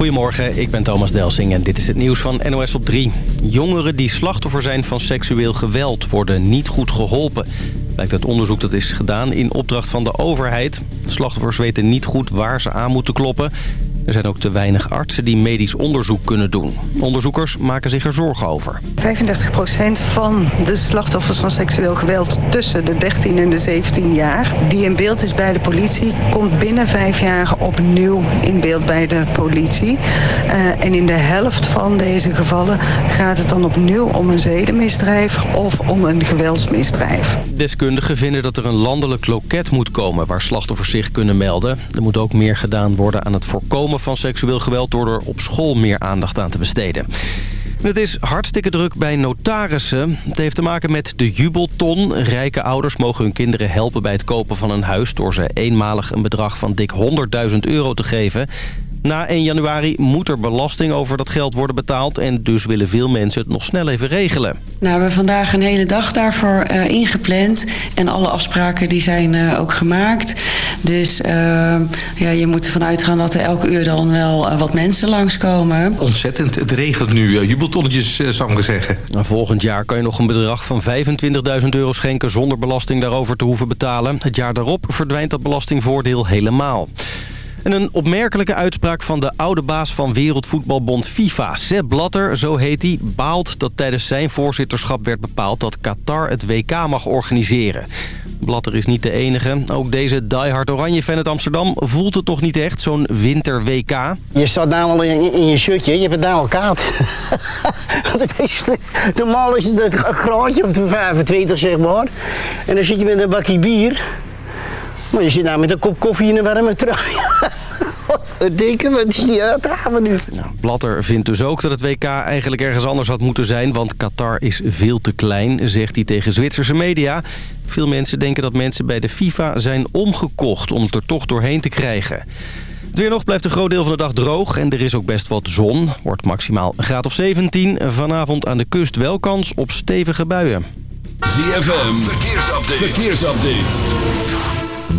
Goedemorgen, ik ben Thomas Delsing en dit is het nieuws van NOS op 3. Jongeren die slachtoffer zijn van seksueel geweld worden niet goed geholpen. Blijkt uit onderzoek dat is gedaan in opdracht van de overheid. Slachtoffers weten niet goed waar ze aan moeten kloppen. Er zijn ook te weinig artsen die medisch onderzoek kunnen doen. Onderzoekers maken zich er zorgen over. 35% van de slachtoffers van seksueel geweld tussen de 13 en de 17 jaar... die in beeld is bij de politie, komt binnen vijf jaar opnieuw in beeld bij de politie. Uh, en in de helft van deze gevallen gaat het dan opnieuw om een zedenmisdrijf of om een geweldsmisdrijf. Deskundigen vinden dat er een landelijk loket moet komen waar slachtoffers zich kunnen melden. Er moet ook meer gedaan worden aan het voorkomen van seksueel geweld... door er op school meer aandacht aan te besteden. Het is hartstikke druk bij notarissen. Het heeft te maken met de jubelton. Rijke ouders mogen hun kinderen helpen bij het kopen van een huis... door ze eenmalig een bedrag van dik 100.000 euro te geven. Na 1 januari moet er belasting over dat geld worden betaald... en dus willen veel mensen het nog snel even regelen. Nou, we hebben vandaag een hele dag daarvoor uh, ingepland. En alle afspraken die zijn uh, ook gemaakt. Dus uh, ja, je moet ervan uitgaan dat er elke uur dan wel wat mensen langskomen. Ontzettend. Het regent nu. jubeltonnetjes, zou ik zeggen. Nou, volgend jaar kan je nog een bedrag van 25.000 euro schenken... zonder belasting daarover te hoeven betalen. Het jaar daarop verdwijnt dat belastingvoordeel helemaal. En een opmerkelijke uitspraak van de oude baas van Wereldvoetbalbond FIFA. Sepp Blatter, zo heet hij, baalt dat tijdens zijn voorzitterschap werd bepaald... dat Qatar het WK mag organiseren. Blatter is niet de enige. Ook deze diehard oranje-fan uit Amsterdam voelt het toch niet echt, zo'n winter-WK. Je staat namelijk in, je shirtje, je hebt het daar al koud. normaal is het een graadje of 25, zeg maar. En dan zit je met een bakje bier... Maar je zit nou met een kop koffie in een warme trui. Wat denken we? Ja, daar gaan we nu. Nou, Blatter vindt dus ook dat het WK eigenlijk ergens anders had moeten zijn... want Qatar is veel te klein, zegt hij tegen Zwitserse media. Veel mensen denken dat mensen bij de FIFA zijn omgekocht... om het er toch doorheen te krijgen. Het weer nog blijft een groot deel van de dag droog en er is ook best wat zon. Wordt maximaal een graad of 17. Vanavond aan de kust wel kans op stevige buien. ZFM, verkeersupdate. verkeersupdate.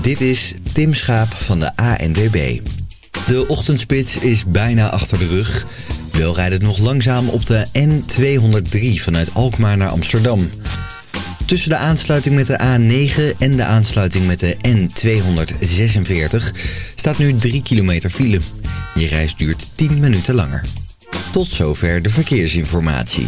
Dit is Tim Schaap van de ANWB. De ochtendspits is bijna achter de rug. Wel rijdt het nog langzaam op de N203 vanuit Alkmaar naar Amsterdam. Tussen de aansluiting met de A9 en de aansluiting met de N246 staat nu 3 kilometer file. Je reis duurt 10 minuten langer. Tot zover de verkeersinformatie.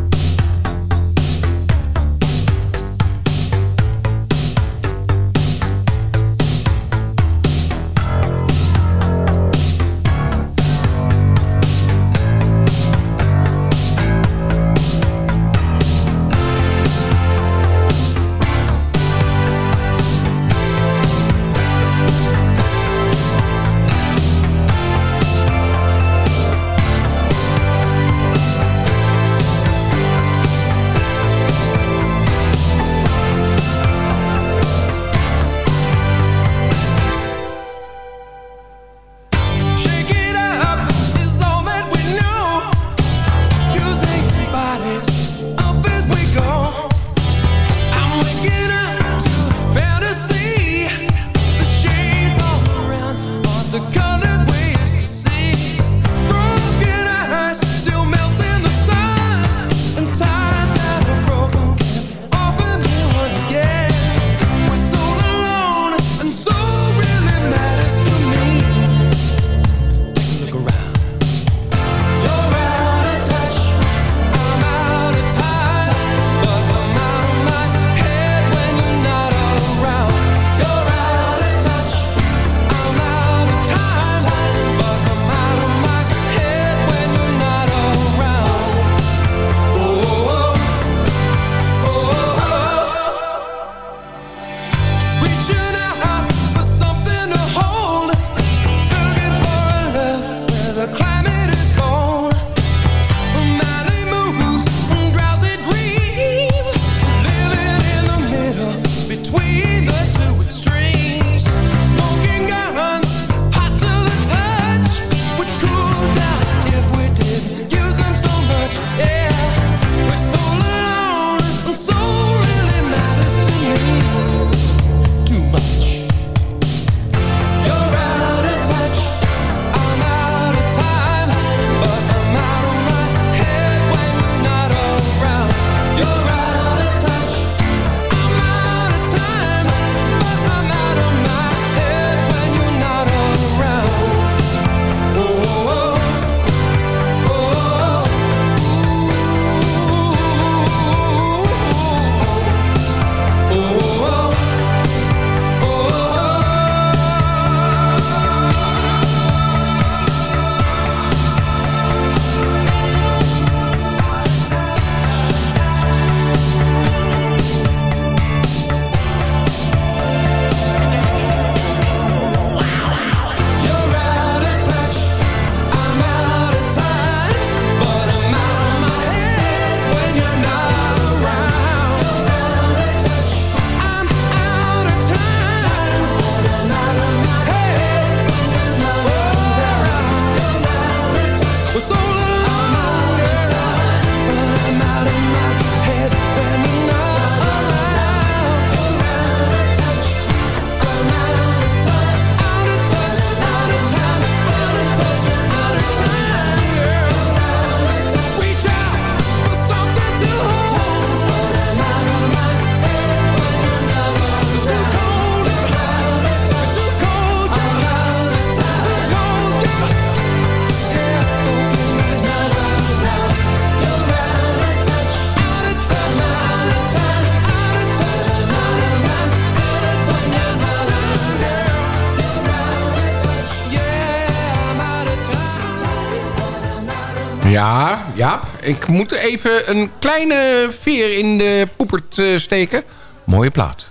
Ja, ja. Ik moet even een kleine veer in de poepert eh, steken. Mooie plaat.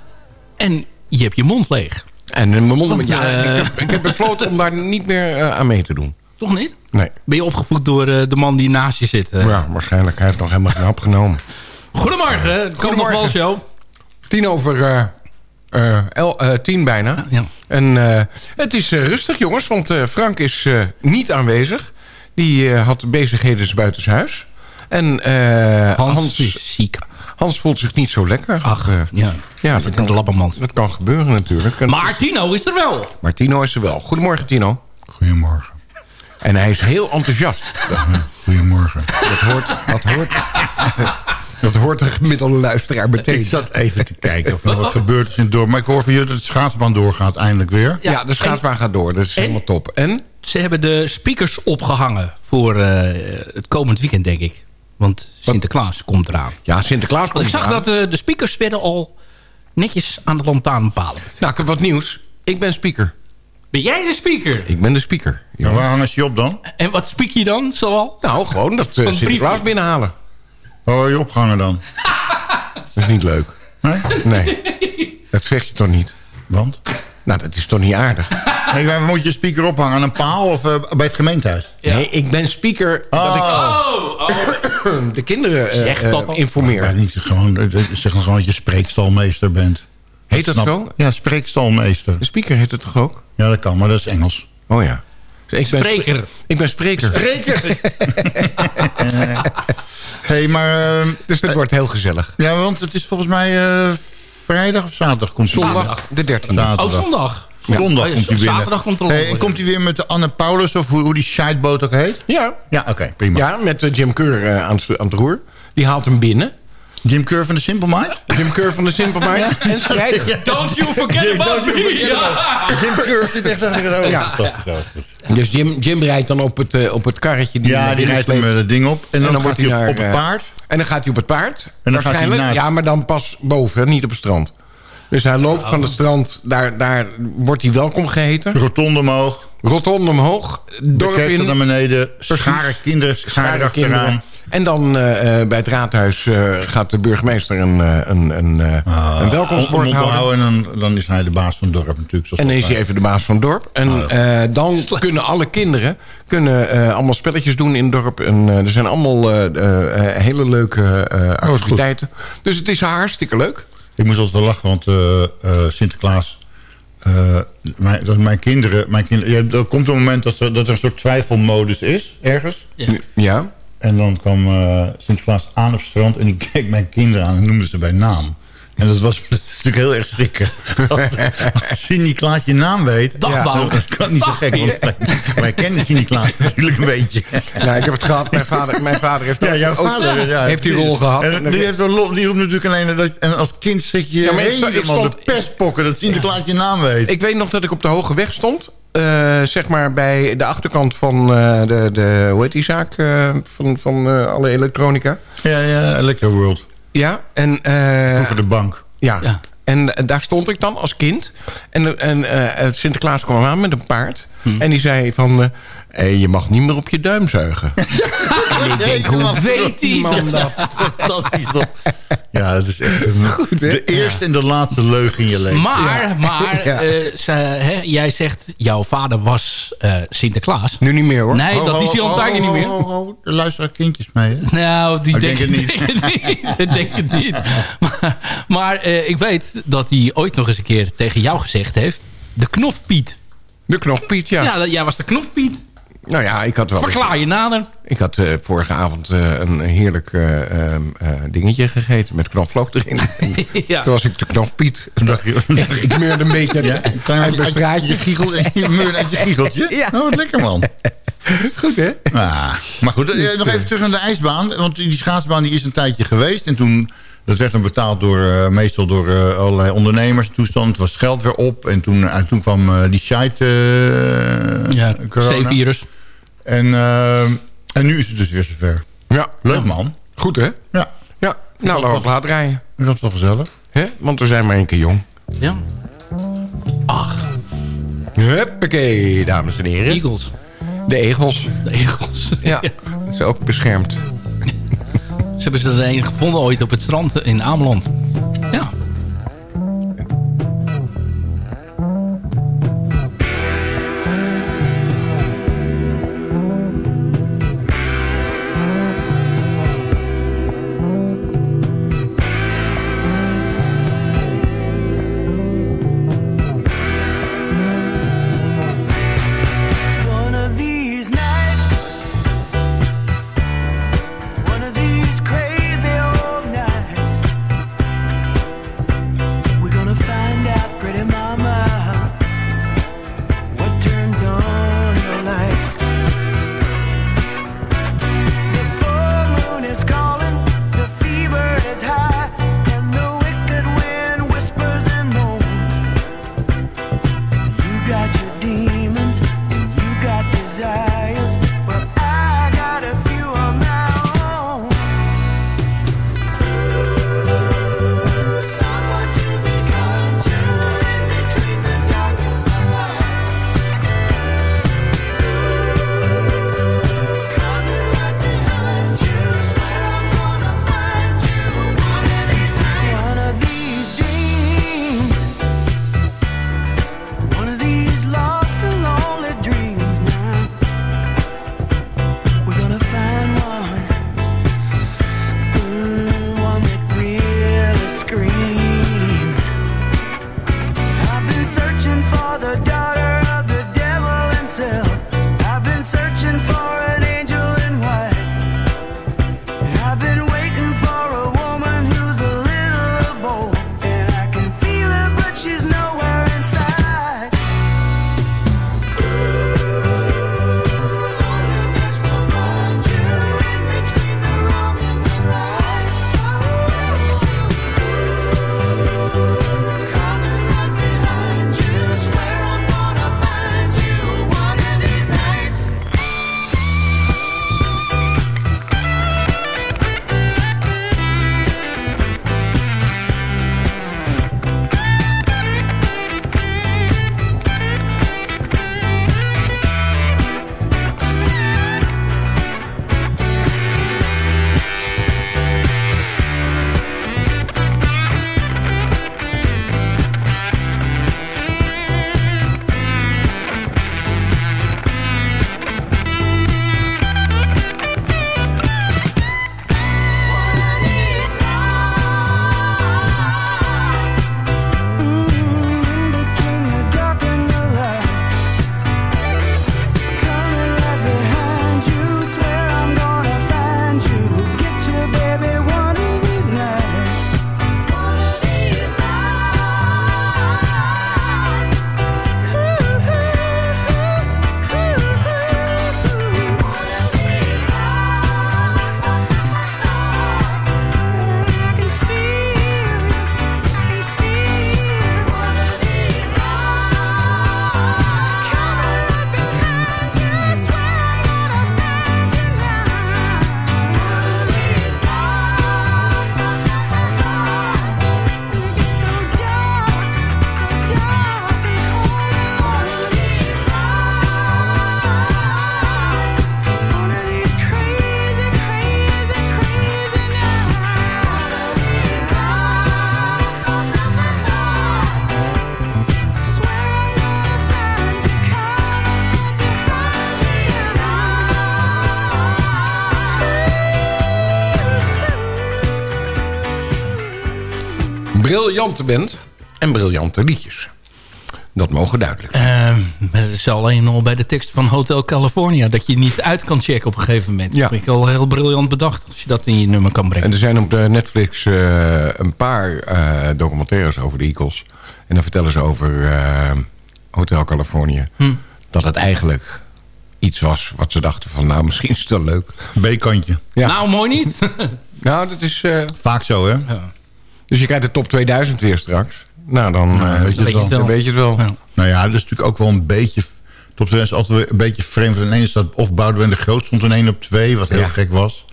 En je hebt je mond leeg. En mijn mond... Want, ja, eh, ik, heb, ik heb besloten om daar niet meer eh, aan mee te doen. Toch niet? Nee. Ben je opgevoed door eh, de man die naast je zit? eh? Ja, waarschijnlijk. Hij heeft nog helemaal geen hap genomen. Goedemorgen, het kan nog wel show. Tien over eh, eh, el- eh, tien bijna. Ja. En eh, het is eh, rustig, jongens, want eh, Frank is eh, niet aanwezig. Die eh, had bezigheden buitenshuis. En eh, Hans, is ziek. Hans voelt zich niet zo lekker. Ach, Eh, ja. ja, dat in de kan, lappenmand. dat kan gebeuren natuurlijk. En- Maar Tino is er wel. maar Tino is er wel. Goedemorgen, Tino. Goedemorgen. En hij is heel enthousiast. Goedemorgen. Dat hoort, dat hoort, dat hoort de gemiddelde luisteraar meteen. Ik zat even te kijken of er wat gebeurd is in het dorp. Maar ik hoor van jullie dat de schaatsbaan doorgaat eindelijk weer. Ja, Ja, de schaatsbaan gaat door. Dat is en- helemaal top. En? Ze hebben de speakers opgehangen voor eh, het komend weekend, denk ik. Want Sinterklaas komt eraan. Ja, Sinterklaas komt ik zag eraan. dat eh, de speakers werden al netjes aan de lantaarnpalen. Nou, ik heb wat nieuws. Ik ben speaker. Ben jij de speaker? Ik ben de speaker. Maar waar hangen ze je op dan? En wat speak je dan zoal? Nou, gewoon dat eh, Sinterklaas binnenhalen. Waar word je opgehangen dan? Dat is niet leuk. Nee? Nee. Dat zeg je toch niet? Want? Nou, dat is toch niet aardig? Waar moet je speaker ophangen? Aan een paal of eh, bij het gemeentehuis? Nee, ik ben speaker dat ik Oh, oh. de kinderen eh, Zeg dat eh, informeer. Maar niet gewoon, zeg maar gewoon dat je spreekstalmeester bent. Heet dat Snap- zo? Ja, spreekstalmeester. De speaker heet het toch ook? Ja, dat kan, maar dat is Engels. Oh ja. Ik ben Spreker. Ik ben spreker. Spreker! hey, maar... Dus dat wordt heel gezellig. ja, want het is volgens mij eh, vrijdag of zaterdag komt hij. Zondag de 13e. Zaterdag. Oh, zondag. Zondag Oh, ja, komt hij binnen. Zaterdag komt er hey, komt hij weer met de Anne Paulus of hoe, hoe die shiteboot ook heet? Ja. Ja, oké, prima. Ja, met eh, Jim Keur eh, aan, het- aan het roer. Die haalt hem binnen. Jim Keur van de Simple Mind? Jim Keur van de Simple Mind. En strijder. Don't you forget about me. Ja. Jim Keur zit echt achter het hoofd. Ja. Dus Jim, Jim rijdt dan op het, eh, op het karretje. Die Ja, die rijdt hem sleept. eh, dat ding op. En dan, dan gaat wordt hij op, op naar, het eh, paard. En dan gaat hij op het paard. dan gaat hij waarschijnlijk. naar- Ja, maar dan pas boven, niet op het strand. Dus hij loopt van het strand. Daar, daar wordt hij welkom geheten. Rotonde omhoog. Rotonde omhoog. Dorp in. naar beneden. Scharen kinderen, Scharen achteraan. kinderen. En dan eh, eh, bij het raadhuis eh, gaat de burgemeester een, een, een, Ah, een welkomstwoord om- om te houden. En dan, dan is hij de baas van het dorp natuurlijk. En dan is hij even de baas van het dorp. En eh, dan kunnen alle kinderen kunnen, allemaal spelletjes doen in het dorp. En er zijn allemaal hele leuke eh, activiteiten. Dus het is hartstikke leuk. Ik moest altijd wel lachen, want Sinterklaas... mijn, dat mijn kinderen... Mijn kinderen ja, er komt een moment dat er, dat er een soort twijfelmodus is, ergens. Ja. En dan kwam eh, Sinterklaas aan op het strand... en ik keek mijn kinderen aan en noemde ze bij naam. En dat was dat is natuurlijk heel erg schrikken. Als, als Sinterklaas je naam weet... Dag, ja, dat kan niet zo gek. Want wij, wij kennen Sinterklaas natuurlijk een beetje. Nou, ik heb het gehad. Mijn vader, mijn vader heeft Ja, jouw ook- vader ja, heeft die rol gehad. En die, heeft een lol, die roept natuurlijk alleen... Dat, en als kind schrik je Ja, maar ik ik helemaal stond- de pestpokken... dat Sinterklaas je naam weet. Ik weet nog dat ik op de Hoge Weg stond. eh, zeg maar bij de achterkant van eh, de, de... Hoe heet die zaak? eh, van van eh, alle elektronica. Ja, ja, Electro World. Ja, en... eh, Vroeger de bank. Ja. Ja. En eh, daar stond ik dan als kind. En, en eh, Sinterklaas kwam aan met een paard. En die zei van... eh, eh, je mag niet meer op je duim zuigen. en ik denk, hoe weet die man dat? Fantastisch toch? Ja, dat is echt een, de eerste en de laatste leugen in je leven. Maar, maar Ja. eh, ze, hè, jij zegt, jouw vader was eh, Sinterklaas. Nu niet meer hoor. Nee, Ho, dat ho, is hij al niet meer. ho, ho. Er luisteren kindjes mee, hè? Nou, die Oh, denk, denk denk, het niet. Ik denk het niet. Maar, maar eh, ik weet dat hij ooit nog eens een keer tegen jou gezegd heeft... De knofpiet. De knofpiet, ja. Ja, dat- jij was de knofpiet. Nou ja, ik had wel... Verklaar je nader. Ik had eh, vorige avond eh, een heerlijk eh, ehm, eh, dingetje gegeten met knoflook erin. Ja. Toen was ik de knofpiet. Toen dacht je... Ik meurde een beetje Ja, uit mijn uit je straatje. giegel, je meurde uit je giegeltje. Ja. Nou, wat lekker, man. Goed, hè? Ah, maar goed, eh, nog even terug naar de ijsbaan. Want die schaatsbaan die is een tijdje geweest. En toen, dat werd dan betaald door, eh, meestal door eh, allerlei ondernemers. Toestand, het was geld weer op. En toen, en toen kwam eh, die shite eh Ja, corona. C-virus. En, eh, en nu is het dus weer zover. Ja. Leuk, man. Goed, hè? Ja, Ja. Nou, laten we laat rijden. is dat wel gezellig. hè? Want we zijn maar één keer jong. Ja. Ach, Huppakee, dames en heren. Eagles. De egels. De Eagles. Ja. Dat is ook beschermd. Ze hebben ze er een gevonden ooit op het strand in Ameland. Ja. Briljante band en briljante liedjes. Dat mogen duidelijk zijn. het is alleen al bij de tekst van Hotel California... dat je niet uit kan checken op een gegeven moment. Ja. Dat vind ik al heel briljant bedacht... als je dat in je nummer kan brengen. En er zijn op de Netflix eh, een paar eh, documentaires over de Eagles. En dan vertellen ze over eh, Hotel California. Hm. Dat het eigenlijk iets was wat ze dachten van... nou, misschien is het wel leuk. B-kantje. Ja. Nou, mooi niet. nou, dat is... eh, Vaak zo, hè? Dus je krijgt de top 2000 weer straks. Nou, dan Nou, eh, weet je het wel. dan weet je het wel. Nou ja, dat is natuurlijk ook wel een beetje... Top 2000 is altijd weer een beetje vreemd. Van ineens staat of Boudewijn de Groot stond in 1 op 2, wat heel Ja. gek was.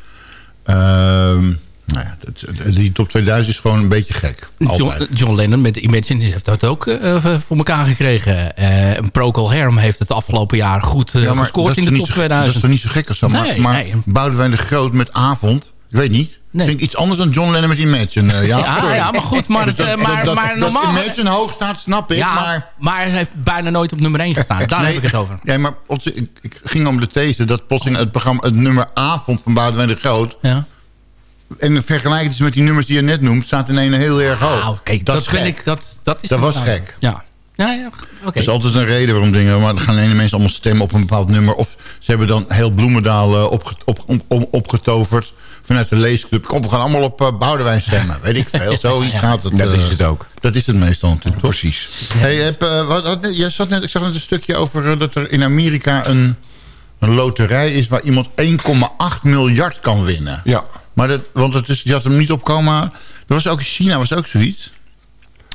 Ehm, Nou ja, dat- die top 2000 is gewoon een beetje gek. Altijd. John, John Lennon met Imagine heeft dat ook eh, voor elkaar gekregen. Eh Procol Harum heeft het afgelopen jaar goed eh, Ja, maar gescoord dat in de top zo- Dat 2000. is toch niet zo gek als zo? Maar, Nee, maar nee. Boudewijn de Groot met Avond, ik weet niet. Vind ik iets anders dan John Lennon met Imagine. eh, ja, Ja, maar goed, maar Dus eh, maar- dat, maar dat normaal- Imagine hoog staat, snap ik. ja, maar maar... hij heeft bijna nooit op nummer 1 gestaan. Daar Nee, heb ik het over. Ja, maar ik, ik ging om de these dat plotseling het programma het nummer Avond van Boudewijn de Groot. Ja. En vergelijk het met die nummers die je net noemt, staat in een heel erg hoog. Nou, kijk, dat, is vind gek. ik, dat, dat is Dat was gek. Ja. Ja, ja, oké. Er is altijd een reden waarom dingen... maar dan gaan ene mensen allemaal stemmen op een bepaald nummer... of ze hebben dan heel Bloemendaal opge- op, op. vanuit de leesclub. Kom, we gaan allemaal op eh, Boudewijn stemmen. Weet ik veel. Zoiets gaat het. Dat eh, is het ook. Dat is het meestal natuurlijk, toch? Precies. Hey, heb, eh, wat, wat- jij zat net, ik zag net een stukje over dat er in Amerika een, een loterij is... waar iemand 1,8 miljard kan winnen. Ja. Maar dat, want het is, je had hem niet op coma. Er was ook in China was ook zoiets.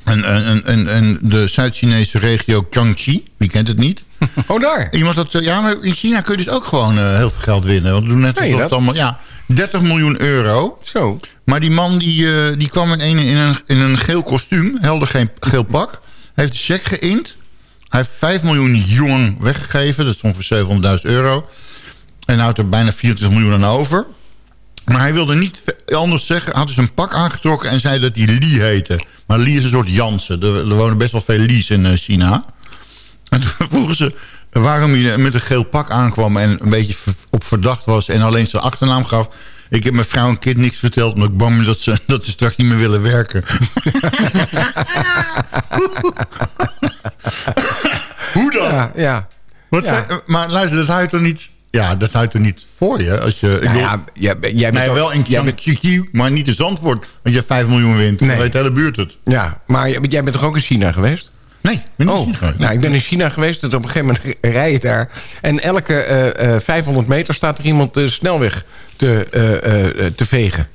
En, en, en, en de Zuid-Chinese regio Jiangxi, wie kent het niet? Oh, daar? Iemand dat, ja, maar in China kun je dus ook gewoon heel veel geld winnen. Want we doen net je alsof het allemaal... Ja, 30 miljoen euro. Zo. Maar die man die, eh, die kwam in een, in, een, in een geel kostuum, helder geen geel pak. Hij heeft de cheque geïnd. Hij heeft 5 miljoen yuan weggegeven, dat is ongeveer 700.000 euro. En houdt er bijna 24 miljoen aan over. Maar hij wilde niet anders zeggen. Hij had dus een pak aangetrokken en zei dat hij Lee heette. Maar Lee is een soort Jansen. Er, er wonen best wel veel Lee's in eh, China. En toen vroegen ze waarom hij met een geel pak aankwam... en een beetje op verdacht was en alleen zijn achternaam gaf. Ik heb mijn vrouw en kind niks verteld... omdat ik bang ben dat ze, dat ze straks niet meer willen werken. Hoe dan? Ja, ja. Wat Ja. zei- maar luister, dat houdt er niet... Ja, dat houdt er niet voor je. Als je ik Nou bedoel- ja, jij, bent- jij bent nee, ook- wel in jij bent- Chiang maar niet in Zandvoort. Als je 5 miljoen wint, dan weet de hele buurt het. Ja, maar jij, jij bent toch ook in China geweest? Nee, ik ben niet Oh, in China geweest. nou, ik ben in China geweest. Op een gegeven moment rij je daar. En elke eh, eh, 500 meter staat er iemand de snelweg te, eh, eh, te vegen.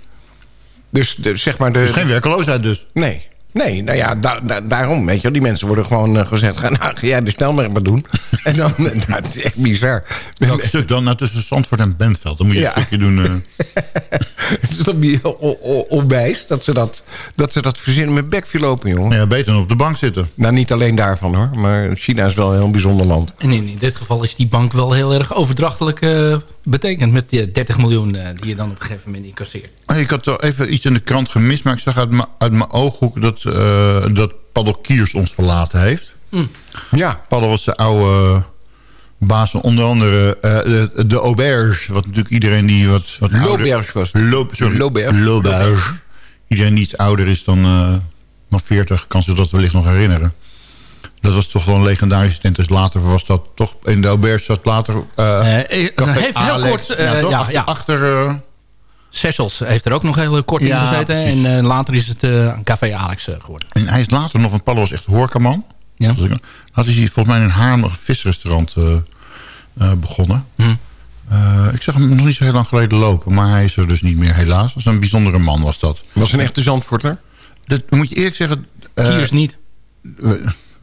Dus, de, zeg maar... De, Dus geen werkeloosheid dus. Nee. Nee, nou ja, da- da- daarom, weet je. Die mensen worden gewoon eh, gezegd... Ga, nou, ga jij de snelweg maar doen. en dan, nou, het is echt bizar. Welk stuk dan? Nou, tussen Zandvoort en Bentveld. Dan moet je Ja. een stukje doen. eh. Het is toch onwijs dat ze dat, dat ze dat verzinnen met bekviel open, jongen. ja, beter dan op de bank zitten. Nou, niet alleen daarvan, hoor. Maar China is wel een heel bijzonder land. En in, in dit geval is die bank wel heel erg overdrachtelijk eh, betekend... met die 30 miljoen eh, die je dan op een gegeven moment incasseert. Ik had wel even iets in de krant gemist... maar ik zag uit mijn- uit mijn ooghoek dat, eh dat Paddel Kiers ons verlaten heeft. Ja. Paddel was de oude baas van onder andere eh, de, de Auberge. Wat natuurlijk iedereen die wat... wat L'Auberge was het. Lo, sorry, L'Auberge. L'Auberge. Iedereen die iets ouder is dan, eh, dan 40 kan zich dat wellicht nog herinneren. Dat was toch wel een legendarische tent. Dus later was dat toch... In de Auberge zat later... eh Eh, Café heeft heel kort, eh, toch? ja, achter, ja. achter, eh, Sessels heeft er ook nog heel kort in gezeten. precies. En eh, later is het eh, een Café Alex geworden. En hij is later nog, want Paolo was echt horecaman. Ja. Dus ik- Had hij volgens mij in een Haarlem nog een visrestaurant eh, eh, begonnen. Hm. Eh, ik zag hem nog niet zo heel lang geleden lopen. Maar hij is er dus niet meer helaas. Dat was een bijzondere man was dat. Was een echte Zandvoorter? Dat moet je eerlijk zeggen... eh, Kiers niet.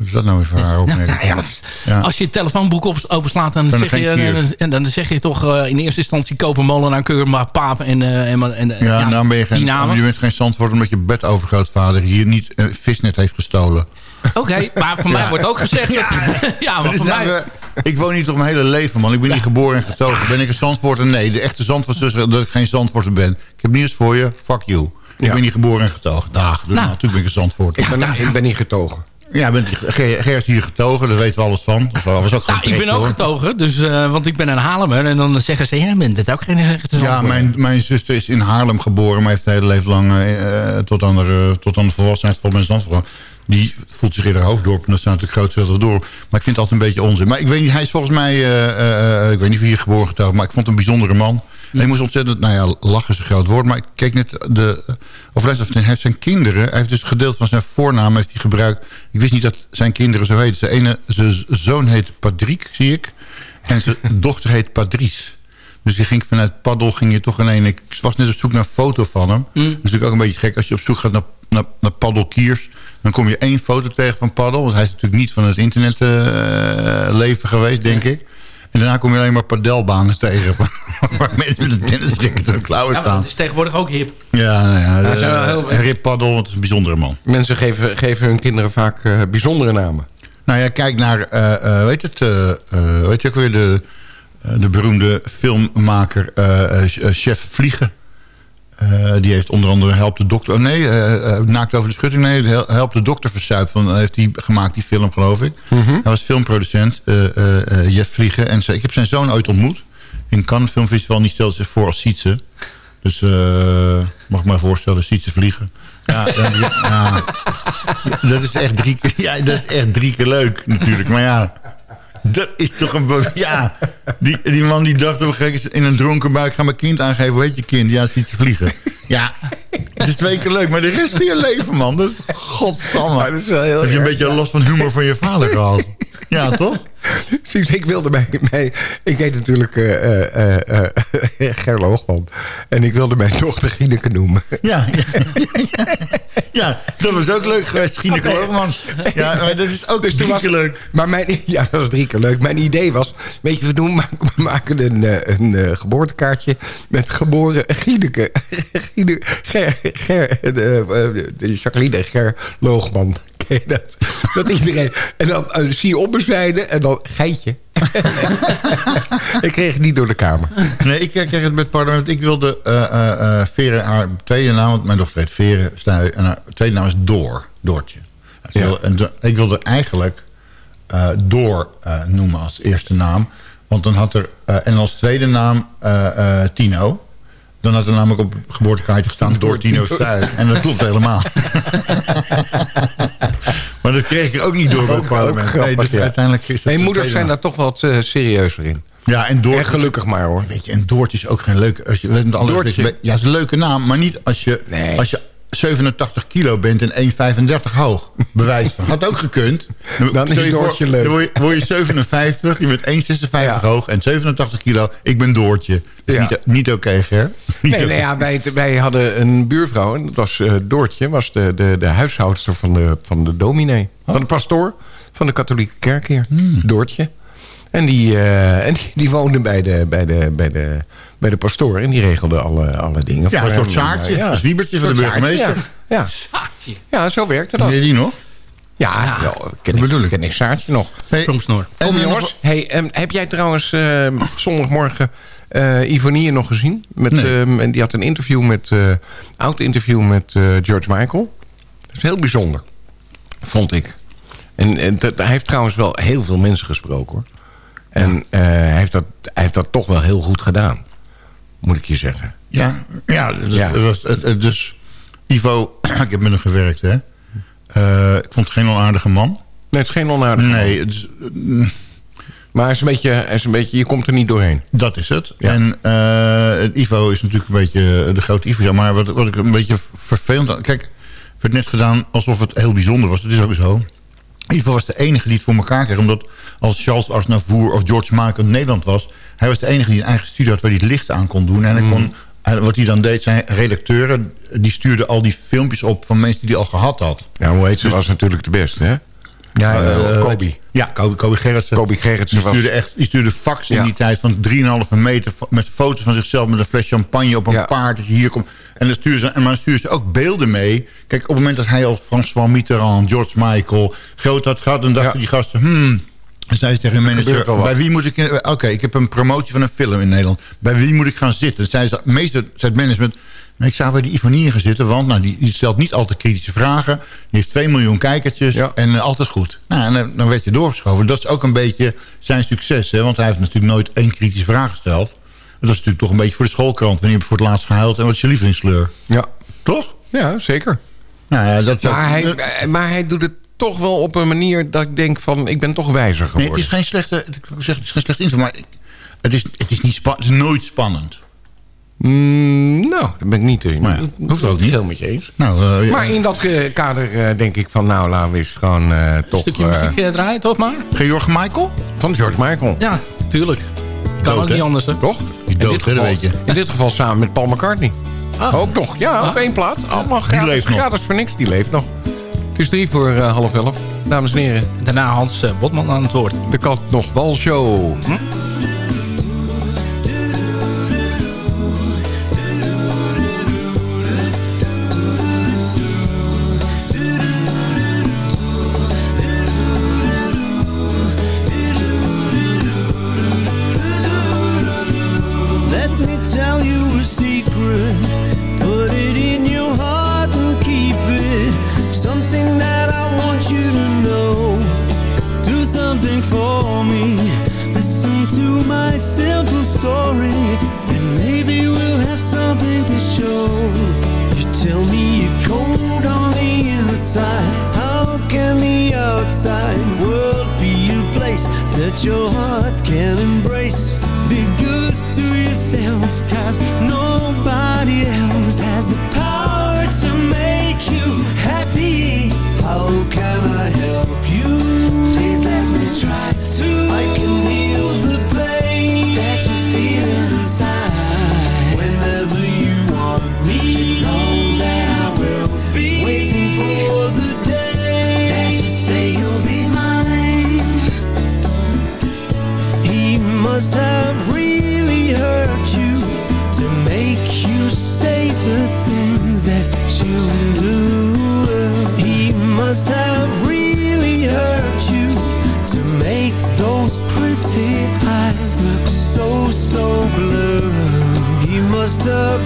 Is dat nou weer voor haar opmerking? Nou ja. Als je het telefoonboek op, overslaat, dan zeg, je, en, dan zeg je toch eh, in eerste instantie Kopenmolenaar, Keurma, Paap en, eh, en, en Ja, ja, nou ben je, die geen, namen. je bent geen zandvoort omdat je bedovergrootvader hier niet een visnet heeft gestolen. Oké, maar voor mij wordt ook gezegd... Ja, ja maar is voor nou, mij... eh, ik woon hier toch mijn hele leven, man. Ik ben niet geboren en getogen. Ben ik een Zandvoorter? Nee, de echte Zandvoorter is dat ik geen Zandvoorter ben. Ik heb nieuws voor je. Fuck you. Ik Ja. ben niet geboren en getogen. Dag. Dus nou, natuurlijk ben ik een Zandvoorter. Ik ben, ik ben niet getogen. Ja, bent, Ger Ger is hier getogen. Daar weten we alles van. Dat was ook Nou, ik ben ook hoor. getogen, dus, eh, want ik ben een Haarlemmer. En dan zeggen ze, ja, bent het ook geen echte Ja, mijn, mijn zuster is in Haarlem geboren, maar heeft het hele leven lang eh, tot, aan de, eh, tot aan de volwassenheid van mijn Zandvoort. Die voelt zich eerder hoofddorp. En dat staat natuurlijk groot door. Maar ik vind het altijd een beetje onzin. Maar ik weet niet, hij is volgens mij... eh, eh, eh, ik weet niet wie hier geboren getogen, maar ik vond hem een bijzondere man. En ik moest ontzettend... Nou ja, lachen is een groot woord. Maar ik keek net de... Of hij heeft zijn kinderen... Hij heeft dus een gedeelte van zijn voornaam heeft hij gebruikt. Ik wist niet dat zijn kinderen zo heten. Zijn, ene, zijn zoon heet Patrick, zie ik. En zijn dochter heet Patrice. Dus die ging vanuit Paddel, ging je toch alleen... Ik was net op zoek naar een foto van hem. Dat is natuurlijk ook een beetje gek. Als je op zoek gaat naar, naar, naar Paddel Kiers... dan kom je één foto tegen van Paddel. Want hij is natuurlijk niet van het internetleven leven geweest, denk ik. En daarna kom je alleen maar padelbanen tegen. waar mensen met een tennisracket en klauwen Ja, maar staan. dat is tegenwoordig ook hip. Ja, nou ja. Ja, eh, heel- Rip Paddel, want het is een bijzondere man. Mensen geven, geven hun kinderen vaak eh, bijzondere namen. Nou ja, kijk naar, eh, eh, weet het, eh, eh, weet je ook weer, de, de beroemde filmmaker Chef Vliegen. Eh, die heeft onder andere Help de Dokter... Oh nee, eh, Naakt over de Schutting. Nee, Hel- Help de Dokter verzuipt. Van, heeft hij gemaakt, die film, geloof ik. Hij was filmproducent, eh, Jeff Vliegen. En ik heb zijn zoon ooit ontmoet. In Cannes Filmfestival. Die stelde zich voor als Sietse. Dus mag ik me voorstellen, Sietse Vliegen. Ja, ja, ja, dat is echt drie keer, ja, dat is echt drie keer leuk natuurlijk. Maar ja, dat is toch een... Ja, die, die man die dacht op een gegeven moment in een dronken buik... ga mijn kind aangeven, hoe heet je kind? Ja, ziet je vliegen. Ja, het is twee keer leuk, maar de rest van je leven, man. Dat is godsamme. dat is wel heel Heb je een beetje last van humor van je vader gehad? Ja, toch? Ik wilde mij, mij ik heet natuurlijk Ger Loogman. En ik wilde mijn dochter Gineke noemen. Ja, ja, ja, ja, dat was ook leuk geweest, Gineke Loogman. Ja, maar dat is ook Dus drie was- keer leuk. Maar mijn, ja, dat was drie keer leuk. Mijn idee was, weet je, we, doen, we maken een, een geboortekaartje met geboren Gineke. Gineke Ger, Ger, de, de Jacqueline Ger Loogman. Je dat? Dat iedereen... En dan eh, zie je op mijn zijde en dan geitje. ik kreeg het niet door de kamer. Nee, ik kreeg het met pardon. Ik wilde eh eh eh, Vere, haar tweede naam, want mijn dochter heet Vere Stuy. En haar tweede naam is Door, Doortje. Ja. wilde- En ik wilde eigenlijk eh, Door eh, noemen als eerste naam. Want dan had er, en als tweede naam eh, eh, Tino. Dan had er namelijk op het geboortekaartje gestaan Door Tino. En dat klopt helemaal. maar dat kreeg ik ook niet door bij het parlement. Nee, grappig, dus ja. uiteindelijk is moeders zijn daar toch wat eh, serieuzer in. Ja, en Door... En gelukkig maar hoor. Weet je, en Doortje is ook geen leuke... Als je, met alle ja, het is een leuke naam, maar niet als je, Nee. als je 87 kilo bent en 1,35 hoog. Bewijs van. Had ook gekund. Dan is Doortje leuk. Dan word je, word je 57, je bent 1,56 Ja. hoog en 87 kilo. Ik ben Doortje. Dat is Ja. niet, niet oké, hè? Niet Nee, nee ja, wij, wij hadden een buurvrouw, en dat was eh, Doortje, was de, de, de huishoudster van de, van de dominee. Van de pastoor van de katholieke kerk hier. Hmm. Doortje. En, die, eh, en die, die woonde bij de, bij, de, bij, de, bij de pastoor en die regelde alle, alle dingen. Ja, voor een soort hem. zaartje. Ja. Een zwiebertje van de zaartje, burgemeester. Ja, ja. Zaadje. ja, zo werkte dat. Weet je die nog? Ja, wel, ken, bedoel ik. ken ik Saartje nog. Nee. Tromsnoor. En Kom nog- jongens, hey, ehm, heb jij trouwens eh, zondagmorgen eh Ivonie nog gezien? Met, Nee. ehm, en die had een interview met, eh oud interview met eh, George Michael. Dat is heel bijzonder, vond ik. En, en dat- hij heeft trouwens wel heel veel mensen gesproken hoor. En eh, hij, heeft dat, hij heeft dat toch wel heel goed gedaan. Moet ik je zeggen. Ja, ja, dus, Ja. was- dus Ivo, ik heb met hem gewerkt, hè. Eh, ik vond het geen onaardige man. Nee, het is geen onaardig. Nee, het is, mm, Maar hij is, een beetje, hij is een beetje, je komt er niet doorheen. Dat is het. Ja. En het Ivo is natuurlijk een beetje de grote Ivo. Maar wat, wat ik een beetje vervelend. Kijk, het werd net gedaan alsof het heel bijzonder was. Dat is ook zo. Ivo was de enige die het voor elkaar kreeg. Omdat als Charles Aznavour of George Michael in Nederland was... hij was de enige die een eigen studio had waar hij het licht aan kon doen. En hij kon, wat hij dan deed, zijn redacteuren... die stuurden al die filmpjes op van mensen die hij al gehad had. Ja, hoe heet ze? was natuurlijk de beste, hè? Ja, Eh, Kobe. Ja, Kobe, Kobe Gerritsen. Kobe Gerritsen Die was- stuurde, echt, die stuurde fax in die tijd van 3,5 meter... met foto's van zichzelf met een fles champagne op een Ja. paard. Je hier komt. En dan stuurde ze, en maar stuurde ze ook beelden mee. Kijk, op het moment dat hij al François Mitterrand, George Michael... groot had gehad, dan dachten Ja. die gasten... Hmm, dan zei ze tegen hun manager... bij wie moet ik... Oké, ik heb een promotie van een film in Nederland. Bij wie moet ik gaan zitten? Zei ze, meestal zei het management... "Nee, Ik zou bij die Ivonie gaan zitten, want nou, die, stelt niet altijd kritische vragen. Die heeft 2 miljoen kijkertjes Ja. en eh, altijd goed. Nou, en dan- dan werd je doorgeschoven. Dat is ook een beetje zijn succes, hè? want hij heeft natuurlijk nooit één kritische vraag gesteld. Dat was natuurlijk toch een beetje voor de schoolkrant. Wanneer heb je voor het laatst gehuild en wat is je lievelingskleur? Ja, Toch? ja zeker. Nou ja, dat Maar hij, eh, maar hij doet het toch wel op een manier dat ik denk van... ik ben toch wijzer Nee, geworden. het is geen slechte, ik zeggen, het is geen slechte info, maar ik- het is, het is, niet spa- het is nooit spannend. Mm, nou, dat ben ik niet in. Maar ja, hoeft ook niet. Heel met je eens. Nou. Eh, maar in dat eh, kader denk ik van, nou, laten we eens gewoon uh, toch... Stukje muziek draaien, toch maar? George Michael? Van George Michael. Ja, tuurlijk. Kan ook niet anders, hè? Toch? Is dood, in dit geval, weet je. In dit geval samen met Paul McCartney. Ah. Ook nog, ja, ah. op één plaats. Allemaal geen leeft nog. gratis voor niks, die leeft nog. Het is drie voor half elf, dames en heren. Daarna Hans Botman aan het woord. De Kat Nog Wal Show. Hm? my simple story And maybe we'll have something to show. You tell me you're cold on the inside. How can the outside world be a place That your heart can embrace? Be good to yourself cause nobody of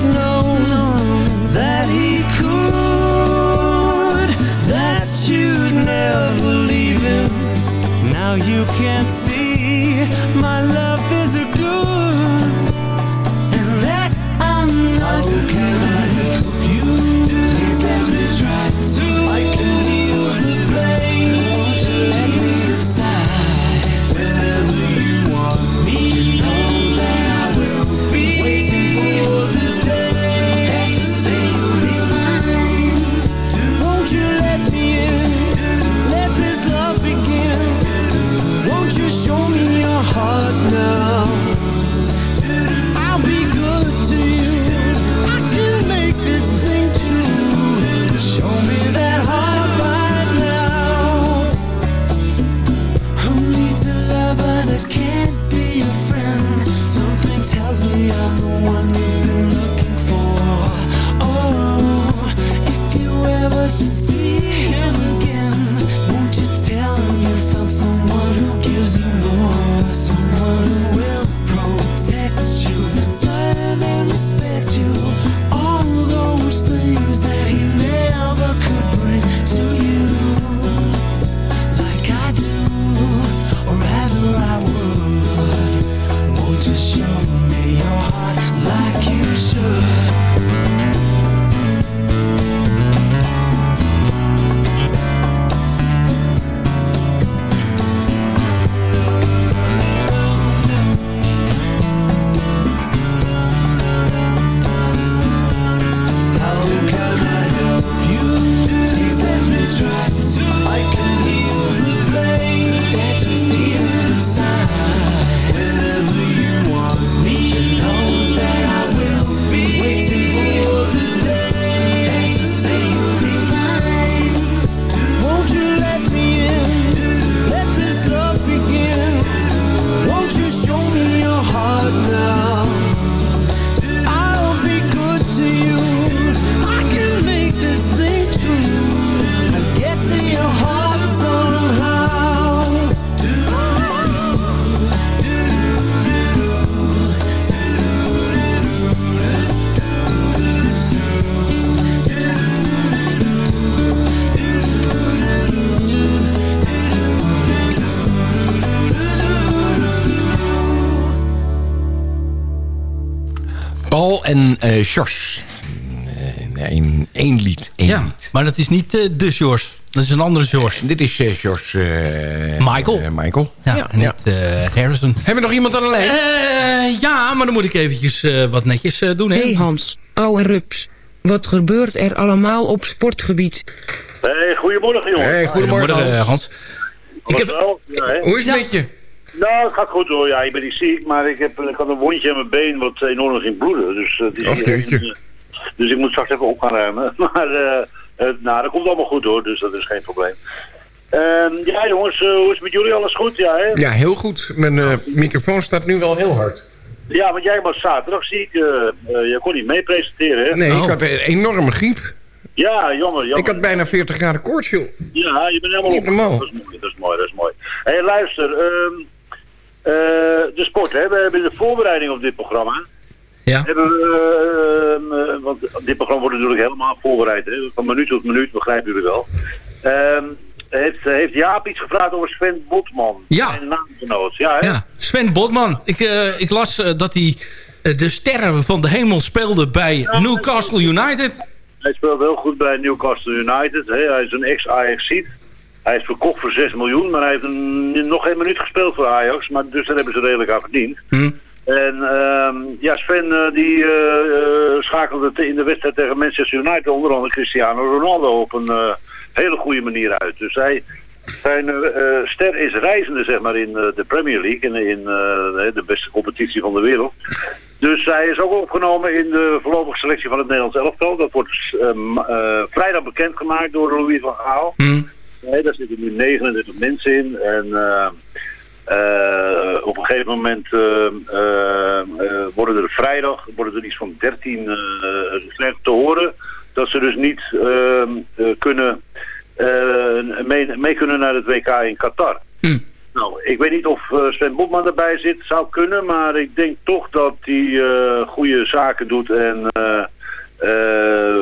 Sjors. In mm, eh, één lied. Één ja, lied. maar dat is niet eh, de Sjors. Dat is een andere George. Eh, dit is uh, George... Michael. Michael. Ja, ja. Harrison. Hebben we nog iemand aan de lijn? ja, maar dan moet ik eventjes wat netjes doen. Hé Hans, ouwe rups. Wat gebeurt er allemaal op sportgebied? Hey, goedemorgen jongen. Hey, goedemorgen, Hans. Ik heb... Hoe is het met je? Nou, het gaat goed hoor. Ja, ik ben niet ziek, maar ik, heb, ik had een wondje in mijn been wat enorm ging bloeden. Dus, eh, het is, oh, eh, dus ik moet straks even op gaan ruimen. Maar eh, het, nou, dat komt allemaal goed hoor, dus dat is geen probleem. Uh, ja jongens, hoe is het met jullie? Alles goed? Ja, hè? ja heel goed. Mijn microfoon staat nu wel heel hard. Ja, want jij was zaterdag ziek. je kon niet mee presenteren. Nee, ik oh. had een enorme griep. Ja, jongen. jammer. Ik had bijna 40 graden koorts, joh. Ja, je bent helemaal op. Dat is mooi, dat is mooi. Hé, hey, luister. Ehm, de sport, hè. We hebben de voorbereiding op dit programma. Ja. Hebben we, ehm, eh, want dit programma wordt natuurlijk helemaal voorbereid, hè. Van minuut tot minuut, begrijpen jullie wel. Ehm, heeft, heeft Jaap iets gevraagd over Sven Botman? Ja. Zijn naamgenoot. Ja, hè? Ja, Sven Botman. Ik, eh, ik las eh, dat hij eh, de sterren van de hemel speelde bij Newcastle United. Hij speelt heel goed bij Newcastle United. Hè. Hij is een ex-Ajaxiet. Hij is verkocht voor 6 miljoen, maar hij heeft een, nog geen minuut gespeeld voor Ajax. Maar dus daar hebben ze redelijk aan verdiend. En ehm, ja, Sven eh, die eh, eh, schakelde in de wedstrijd tegen Manchester United onder andere Cristiano Ronaldo op een hele goede manier uit. Dus hij, zijn ster is reizende zeg maar in de Premier League, in, in de beste competitie van de wereld. Dus hij is ook opgenomen in de voorlopige selectie van het Nederlands elftal. Dat wordt vrijdag bekendgemaakt door Louis van Gaal. Nee, daar zitten nu 39 mensen in. En eh, eh, op een gegeven moment eh, worden er vrijdag worden er iets van 13 eh slecht te horen. Dat ze dus niet ehm, eh, kunnen, mee, mee kunnen naar het WK in Qatar. Nou, ik weet niet of Sven Botman erbij zit. Zou kunnen, maar ik denk toch dat hij goede zaken doet en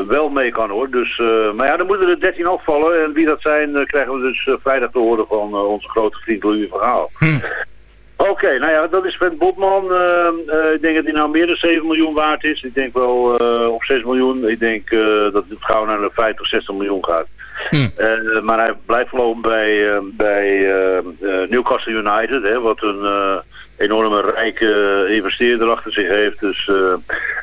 wel mee kan hoor. Dus, eh, maar ja, dan moeten er 13 afvallen. En wie dat zijn, eh, krijgen we dus eh, vrijdag te horen van eh, onze grote vriend Louis van Gaal. Oké, nou ja, dat is Sven Botman. Eh, eh, ik denk dat hij nou meer dan 7 miljoen waard is. Ik denk wel eh op 6 miljoen. Ik denk eh, dat het gauw naar de 50, 60 miljoen gaat. Eh, maar hij blijft voorlopig bij, eh, bij eh, eh, Newcastle United, hè, wat een eh, enorme rijke investeerder achter zich heeft. Dus eh,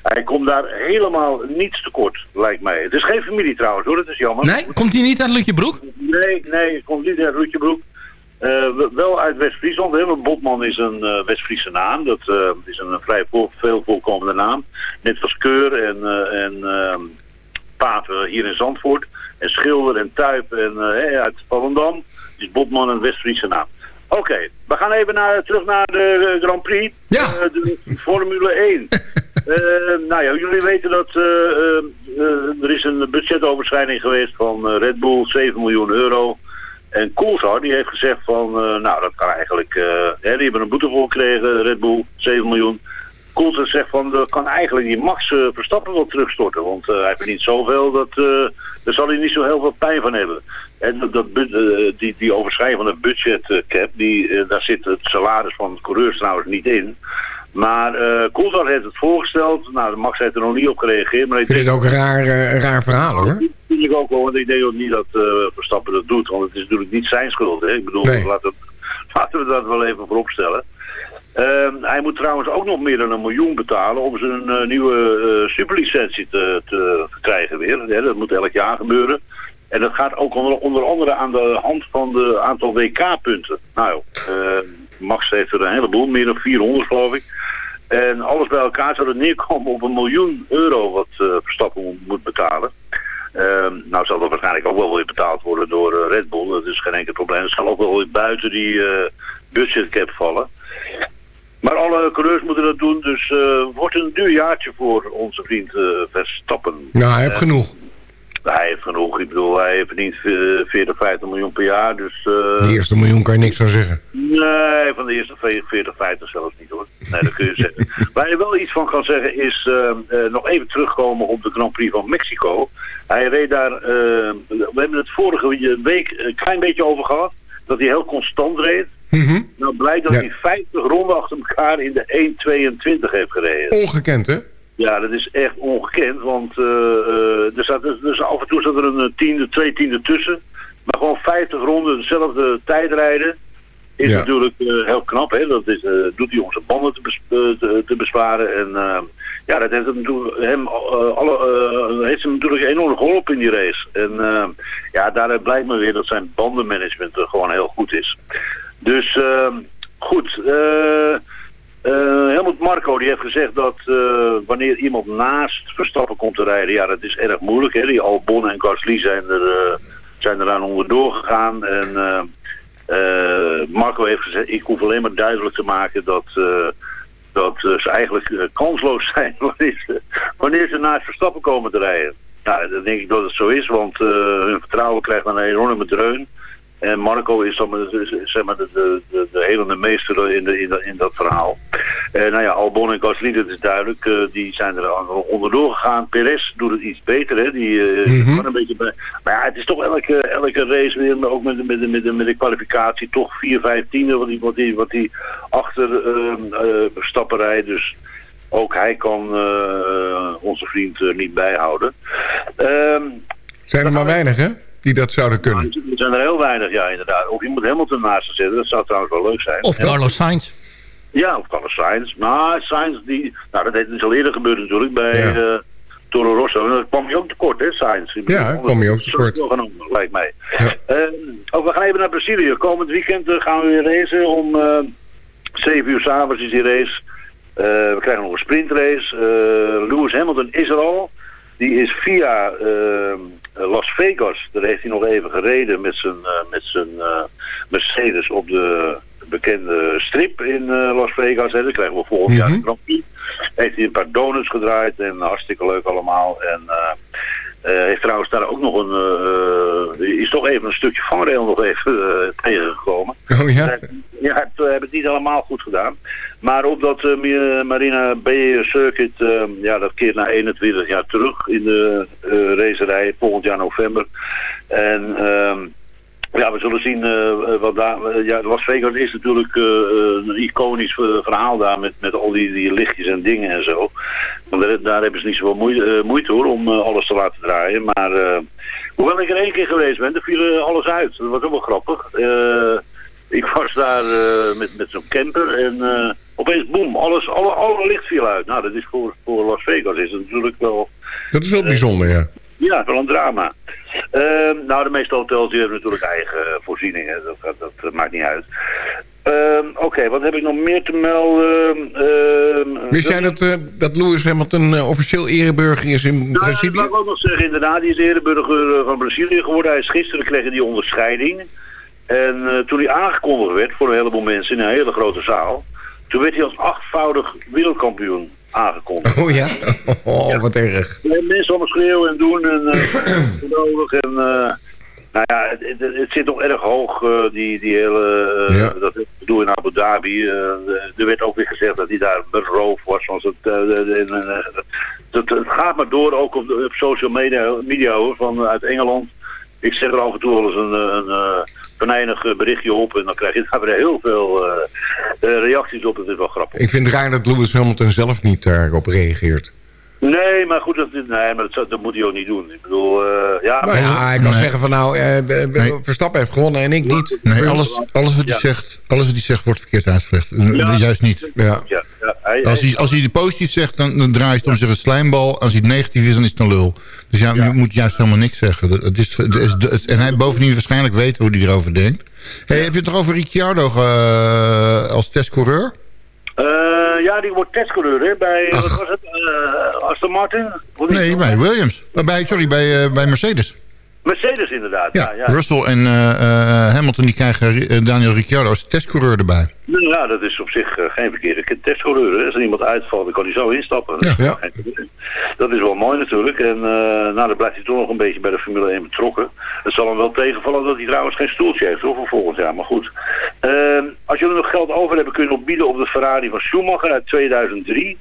hij komt daar helemaal niets tekort, lijkt mij. Het is geen familie trouwens hoor, dat is jammer. Nee, komt hij niet uit Lutjebroek? Nee, nee, het komt niet uit Roetjebroek. Eh, w- wel uit West-Friesland. want Botman is een eh West-Friese naam. Dat is een vrij voor, veel voorkomende naam. Net als Keur en, en ehm, Paven hier in Zandvoort. En Schilder en Tuip en uit Volendam. Is Botman een West-Friese naam. Oké, we gaan even naar, terug naar de eh, Grand Prix. Ja. Eh, de Formule 1. Eh, nou ja, jullie weten dat er is een budgetoverschrijding geweest van Red Bull, 7 miljoen euro. En Coulthard die heeft gezegd van, nou dat kan eigenlijk, hè, die hebben een boete voor gekregen, Red Bull, 7 miljoen. Coulthard zegt van, dat kan eigenlijk die Max Verstappen wel terugstorten, want hij verdient zoveel, dat, daar zal hij niet zo heel veel pijn van hebben. En dat, dat, eh, die, die de budgetcap, die, eh, daar zit het salaris van de coureurs trouwens niet in. Maar eh Coulthard heeft het voorgesteld, nou Max heeft er nog niet op gereageerd. Maar Ik vind het ook een raar, eh, raar verhaal, hoor. dat vind ik ook wel, want ik denk ook niet dat eh, Verstappen dat doet. Want het is natuurlijk niet zijn schuld. Hè? Ik bedoel, Nee. laten, we, laten we dat wel even voorop stellen. Ehm, hij moet trouwens ook nog meer dan een miljoen betalen om zijn eh, nieuwe eh, superlicentie te, te krijgen weer. Dat moet elk jaar gebeuren. En dat gaat ook onder, onder andere aan de hand van de aantal WK-punten. Nou, eh, Max heeft er een heleboel, meer dan 400 geloof ik. En alles bij elkaar zou het neerkomen op een miljoen euro wat eh, Verstappen moet- betalen. Ehm, nou zal dat waarschijnlijk ook wel weer betaald worden door eh, Red Bull. Dat is geen enkel probleem. Het zal ook wel weer buiten die budgetcap vallen. Maar alle coureurs moeten dat doen. Dus wordt een duur jaartje voor onze vriend Verstappen. Nou, hij heeft Eh, Hij heeft genoeg. Ik bedoel, hij verdient eh, 40, 50 miljoen per jaar. Dus, eh, De eerste miljoen kan je niks van zeggen. Nee, van de eerste 40, 50 zelfs niet hoor. Nee, dat kun je zeggen. Waar je wel iets van kan zeggen is eh, eh, nog even terugkomen op de Grand Prix van Mexico. Hij reed daar, eh, we hebben het vorige week een klein beetje over gehad, dat hij heel constant reed. Nou blijkt dat Ja. hij 50 ronden achter elkaar in de 1.22 heeft gereden. Ongekend, hè? Ja, dat is echt ongekend, want eh, eh, er staat, dus, af en toe staat er een eh, tiende, twee tienden tussen. Maar gewoon 50 ronden dezelfde tijd rijden is Ja. natuurlijk heel knap. Hè? Dat is, doet hij om zijn banden te, bes- te, te besparen. En eh, ja, dat heeft, hem, eh, alle, heeft hem natuurlijk enorm geholpen in die race. En eh, ja, daaruit blijkt me weer dat zijn bandenmanagement gewoon heel goed is. Dus eh, goed, eh, helemaal Helmut Marco die heeft gezegd dat eh, wanneer iemand naast Verstappen komt te rijden, ja, dat is erg moeilijk. Hè? Die Albon en Gasly zijn er, eh, zijn eraan onderdoor gegaan. En Marco heeft gezegd, ik hoef alleen maar duidelijk te maken dat, dat ze eigenlijk kansloos zijn wanneer ze, wanneer ze naast Verstappen komen te rijden. Nou, dan denk ik dat het zo is, want hun vertrouwen krijgt dan een enorme dreun. En Marco is dan zeg maar de, de, de, de helende meester in, de, in, dat- in dat verhaal. Eh, nou ja, Albon en Gasly, dat is duidelijk, eh, die zijn er onderdoor gegaan. Perez doet het iets beter, hè. Die kan een beetje bij. Maar ja, het is toch elke, elke race weer, maar ook met, de- met, de- met, de, met de kwalificatie, toch 4, 5 tienden wat die, wat die, wat die achter ehm, eh, Verstappen rijdt. Dus ook hij kan onze vriend niet bijhouden. Ehm, Zijn er maar weinig, hè? Die dat zouden kunnen. er zijn er heel weinig, ja, inderdaad. Of je moet Hamilton naast ze zetten, dat zou trouwens wel leuk zijn. Of Carlos Sainz. Ja, of Carlos Sainz. Maar Sainz, die, nou, dat heeft dus al eerder gebeurd natuurlijk bij eh Toro Rosso. En daar kwam hij ook tekort, hè, Sainz. Ja, kwam hij ook dat is tekort. wel genomen, lijkt mij. Eh, oh, we gaan even naar Brazilië. Komend weekend eh, gaan we weer racen. Om eh 7 uur s'avonds is die race. Eh, we krijgen nog een sprintrace. Eh, Lewis Hamilton is er al. Die is via eh, Las Vegas, daar heeft hij nog even gereden met zijn, eh, met zijn eh, Mercedes op de bekende strip in eh, Las Vegas. Hè. Dat krijgen we volgend jaar. Grand Prix. Heeft hij een paar donuts gedraaid en hartstikke leuk allemaal. En eh, heeft trouwens daar ook nog een, eh, eh, is toch even een stukje vangrail nog even tegengekomen. Oh ja? Ja, het, hebben het niet allemaal goed gedaan. Maar op dat Marina Bay Circuit, ja, dat keert na 21 jaar terug in de racerij, volgend jaar november. En ehm, ja, we zullen zien eh, wat daar... eh, ja, Las Vegas is natuurlijk eh, een iconisch eh, verhaal daar met, met al die, die lichtjes en dingen en zo. Want daar, daar hebben ze niet zoveel moeite, eh, moeite hoor om eh, alles te laten draaien. Maar eh, hoewel ik er één keer geweest ben, er viel eh, alles uit. Dat was ook wel grappig. Eh, ik was daar eh, met, met zo'n camper en eh, opeens boem, alles, alle, alle licht viel uit. Nou, dat is voor, voor Las Vegas is natuurlijk wel... Dat is wel bijzonder, ja. Ja, wel een drama. Ehm, nou, de meeste hotels die hebben natuurlijk eigen voorzieningen. Dat, dat, dat maakt niet uit. Ehm, Oké, wat heb ik nog meer te melden? Ehm, Wist jij dat, eh, dat Lewis Hamilton eh, officieel ereburger is in Nou, dat Brazilië? wil ik ook nog zeggen, inderdaad. Die is ereburger eh, van Brazilië geworden. Hij is gisteren kreeg hij die onderscheiding. En toen hij aangekondigd werd voor een heleboel mensen in een hele grote zaal... toen werd hij als achtvoudig wereldkampioen aangekondigd. Oh ja? Oh, wat erg. Ja, Mensen allemaal schreeuwen en doen en eh, nodig en uh, nou ja, het, het, zit nog erg hoog, uh, die, die hele, ja. dat in Abu Dhabi. Er werd ook weer gezegd dat hij daar beroofd was. Was het, het, het, gaat maar door, ook op, op social media, media hoor, van, uit Engeland. Ik zeg er af en toe wel eens een, een, een venijnig berichtje op en dan krijg je daar weer heel veel reacties op. Dat is wel grappig. Ik vind het raar dat Lewis Hamilton zelf niet daarop reageert. Nee, maar goed, dat, nee, maar dat, dat, moet hij ook niet doen. Ik bedoel, uh, ja... Ja, hij kan nee. zeggen van nou, uh, nee. Verstappen heeft gewonnen en ik niet. Nee, alles, alles, wat, hij ja. zegt, alles wat hij zegt wordt verkeerd uitgelegd. Ja. Juist niet. Ja. ja. Hij, als, hij, als hij de positief zegt, dan, dan draait het om zich een slijmbal. Als hij het negatief is, dan is het een lul. Dus ja, je moet juist helemaal niks zeggen. Het is, het is, het, en hij bovendien waarschijnlijk weet hoe hij erover denkt. Hey, heb je het toch over Ricciardo uh, als testcoureur? Uh, ja, die wordt testcoureur hè, bij, Ach. wat was het, uh, Aston Martin? Nee, bij Williams. Bij, sorry, bij, uh, bij Mercedes. Mercedes inderdaad, ja. ja, ja. Russell en uh, Hamilton die krijgen Daniel Ricciardo als testcoureur erbij. Ja, dat is op zich uh, geen verkeerde testcoureur. Als er iemand uitvalt, dan kan hij zo instappen. Ja. ja. Dat is wel mooi natuurlijk. En uh, nou, dan blijft hij toch nog een beetje bij de Formule 1 betrokken. Het zal hem wel tegenvallen dat hij trouwens geen stoeltje heeft hoor, voor volgend jaar. Maar goed. Uh, als jullie nog geld over hebben, kunnen we bieden op de Ferrari van Schumacher uit 2003.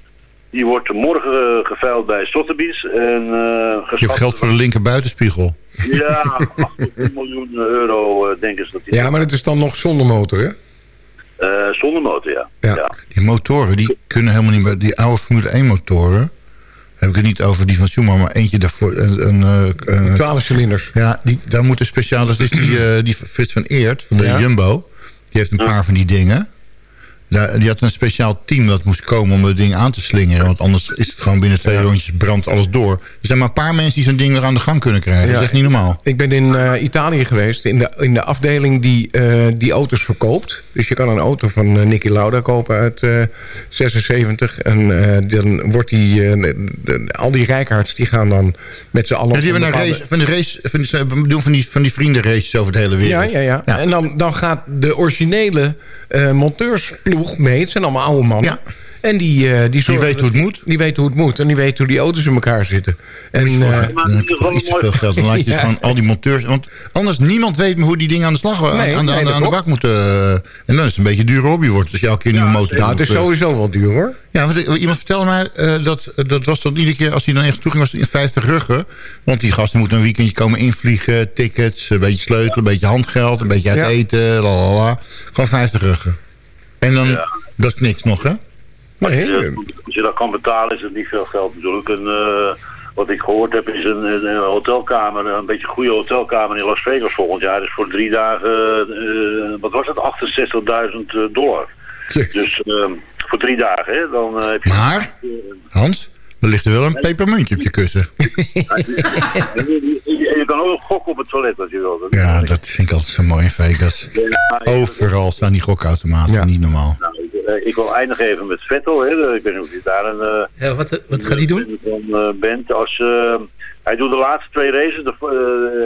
Die wordt morgen geveild bij Sotheby's. En, uh, Je hebt geld voor de linker buitenspiegel. Ja, 8 miljoen euro uh, denken ze dat die... Ja, maar het is dan nog zonder motor, hè? Uh, zonder motor, ja. ja. ja. Die motoren, die kunnen helemaal niet meer... Die oude Formule 1 motoren... Heb ik het niet over die van Schumacher, maar eentje daarvoor. Een, een, een 12 cilinders. Ja, die, daar moet een speciaal... Dat is die, uh, die Frits van Eert, van de ja. Jumbo. Die heeft een paar van die dingen. Die had een speciaal team dat moest komen om het ding aan te slingeren. Want anders is het gewoon binnen twee rondjes brandt alles door. Er zijn maar een paar mensen die zo'n ding nog aan de gang kunnen krijgen. Dat is echt niet normaal. Ik ben in eh, Italië geweest, in de, in de afdeling die eh, die auto's verkoopt. Dus je kan een auto van eh, Niki Lauda kopen uit eh 76. En dan wordt die, de- al die rijkaards die gaan dan met z'n allen... Ja, die hebben een race, van, de race, van, die, van die, van die vriendenraces over de hele Ja, wereld. ja, ja. En dan, dan gaat de originele monteursploeg mee. Het zijn allemaal oude mannen. En die, eh, die, zorgen weten hoe het moet. Die weten hoe het moet. En die weten hoe die auto's in elkaar zitten. En, eh, Dan heb je toch iets te veel geld. Dan laat je Ja. gewoon al die monteurs... Want anders niemand weet hoe die dingen aan de slag aan, Nee, aan, de- nee, aan, de- aan bak moeten. eh, en dan is het een beetje een dure hobby wordt. Dus je elke keer een nieuwe motor Nou, het is moet, sowieso wel duur hoor. Ja, want iemand vertelde mij, eh, dat, dat was dan iedere keer als hij dan echt toe ging, was het in 50 ruggen. Want die gasten moeten een weekendje komen invliegen, tickets, een beetje sleutelen, een beetje handgeld, een beetje uit Ja. eten, lalala. Gewoon 50 ruggen. En dan, dat is niks nog, hè? Nee, Als je dat kan betalen is het niet veel geld natuurlijk. En, eh, wat ik gehoord heb is een, een hotelkamer, een beetje een goede hotelkamer in Las Vegas volgend jaar. Dus voor drie dagen, eh, wat was het, 68.000 dollar. Dus eh, voor drie dagen, hè, dan eh, heb je... Maar, Hans, er ligt er wel een pepermuntje op je kussen. En je, kan ook gokken op het toilet als je wil. Dat- Ja, dat vind ik altijd zo mooi in Vegas. Overal staan die gokautomaten, niet normaal. Ik, eh, ik wil eindigen even met Vettel. Hè. Ik weet niet of je daar een... eh, Ja, wat, wat gaat hij doen? van eh, bent. Als, eh, hij doet de laatste twee races, de,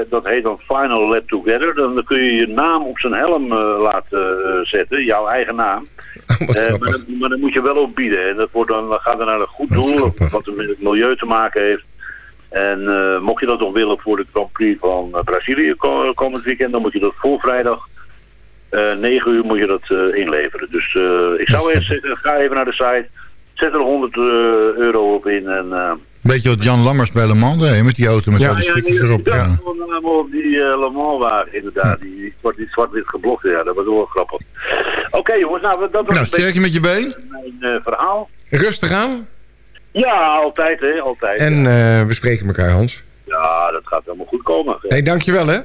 eh, dat heet dan Final Lap Together. Dan kun je je naam op zijn helm eh, laten eh, zetten, jouw eigen naam. Eh, maar, dan, maar dan moet je wel opbieden. En dat, wordt dan, dan gaat er naar een goed doel, wat met het milieu te maken heeft. En eh, mocht je dat nog willen voor de Grand Prix van eh, Brazilië ko- komend weekend, dan moet je dat voor vrijdag eh 9 uur moet je dat eh, inleveren. Dus eh, ik zou eerst zeggen, ga even naar de site, zet er 100 eh, euro op in en... eh, Weet je wat Jan Lammers bij Le Mans deed met die auto met ja, al die ja, stukjes ja, erop? ja, Ja. op die uh, Le Mans wagen inderdaad. Die, die zwart- die zwart-wit geblokt, ja, dat was wel grappig. Oké jongens, nou dat was Nou, een sterk je met je been? beetje mijn eh, verhaal. Rustig aan. Ja, altijd hè, altijd. En eh, we spreken elkaar Hans. Ja, dat gaat helemaal goed komen. Hé, hey, dankjewel hè.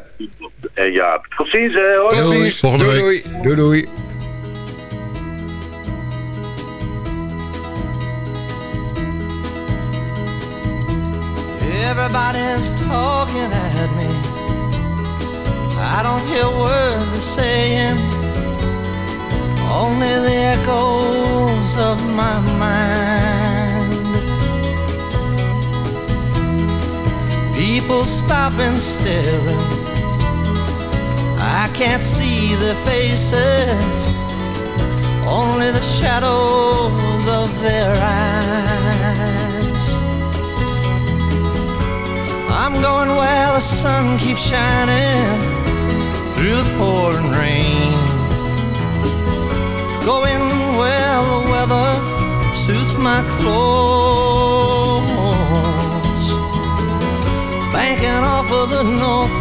En ja, tot ziens hè. Hoi. Tot ziens. Volgende doei, week. Doei, doei, doei. Everybody's talking at me. I don't hear words they're saying, only the echoes of my mind. People stop and staring. I can't see their faces, only the shadows of their eyes. I'm going where the sun keeps shining through the pouring rain. Going where the weather suits my clothes. Banking off of the winds,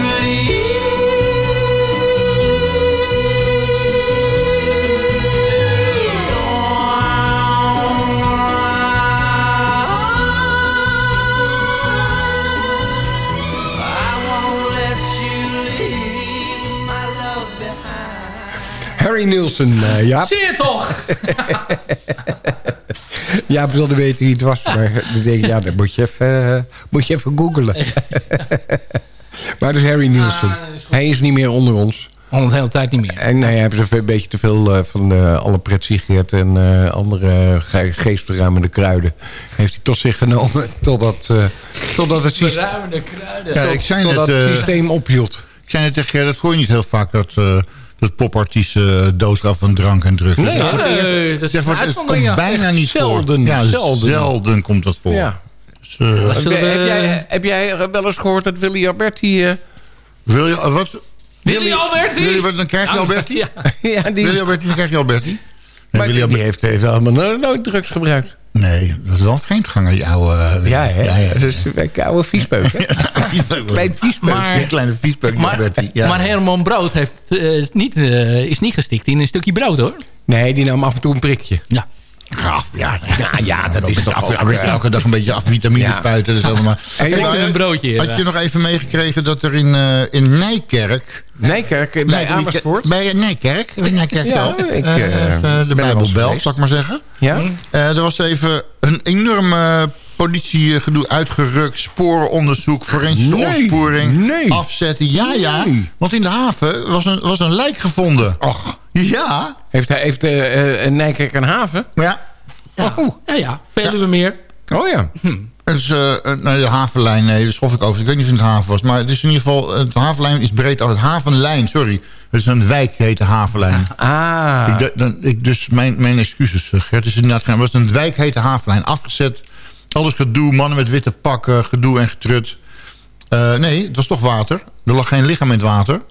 Harry Nielsen, eh Jaap. Zie je toch? Jaap wilde weten wie het was. Maar dan denk ik, ja, dan moet je even, moet je even googlen. maar dat is Harry Nielsen. hij is niet meer onder ons. Al de hele tijd niet meer. En nee, hij heeft een beetje te veel eh, van eh, alle pretsigaretten en eh, andere ge geestverruimende kruiden. Heeft hij tot zich genomen totdat, eh, totdat het systeem, Verruimende kruiden. Ja, ik zei net, totdat het systeem ophield. Ik zei net tegen Gerrit, dat hoor je niet heel vaak dat, eh dat popartiesten uh, doodgaan van drank en drugs. Nee, dat, nee, dat is zeg het komt ja. bijna niet zelden, voor. Ja, zelden. zelden. komt dat voor. Ja. Dus, eh, Wat Heb, zullen we- heb jij, heb jij wel eens gehoord dat Willy Alberti... eh, wil je, eh, wat? Willy Alberti? Wil je, wat, dan krijg je Ja, Alberti? ja. ja, die, Willy Alberti, dan krijg je Alberti. Nee, maar Willy die, Alberti- heeft heeft helemaal no- nooit drugs gebruikt. Nee, dat is wel een vreemdganger, die oude... eh, Ja, hè? Ja, ja. Dat is een koude viespeuk, hè? Klein viespeuk. Maar- Een kleine viespeuk, Maar. Ja. maar Herman Brood heeft, eh, niet, eh, is niet gestikt in een stukje brood, hoor. Nee, die nam af en toe een prikje. Ja. Graf, ja, Ja, ja, dat is toch ook... Elke, eh, elke dag een beetje af vitamine Ja. spuiten. Dus allemaal. En je Hey, een broodje, Had ja. je nog even meegekregen dat er in, eh, in Nijkerk... Nijkerk, bij Nee, Amersfoort. Bij Nijkerk. Bij Nijkerk Ja, zelf. ik, Eh, eh, eh, ben de zal ik maar zeggen. Ja? Eh, er was even een enorm eh, politiegedoe uitgerukt. Sporenonderzoek, forensische Nee, opsporing. nee. Afzetten. Ja, ja. Want in de haven was een, was een lijk gevonden. Och, Ja. heeft, hij, heeft eh, eh, Nijkerk een haven? Ja. Oh, Ja, ja. Veluwe meer. oh ja. Het is, eh, eh, nou, de havenlijn, nee, daar schof ik over. Ik weet niet of het een haven was. Maar het is in ieder geval, het havenlijn is breed. Oh, het havenlijn, sorry. Het is een wijk, heet de havenlijn. Ah. Ik, de- dan, ik, dus mijn, mijn excuses, Gert. Het is inderdaad geen- het was een wijk, heet de havenlijn. Afgezet, alles gedoe, mannen met witte pakken, gedoe en getrut. Eh, nee, het was toch water. Er lag geen lichaam in het water.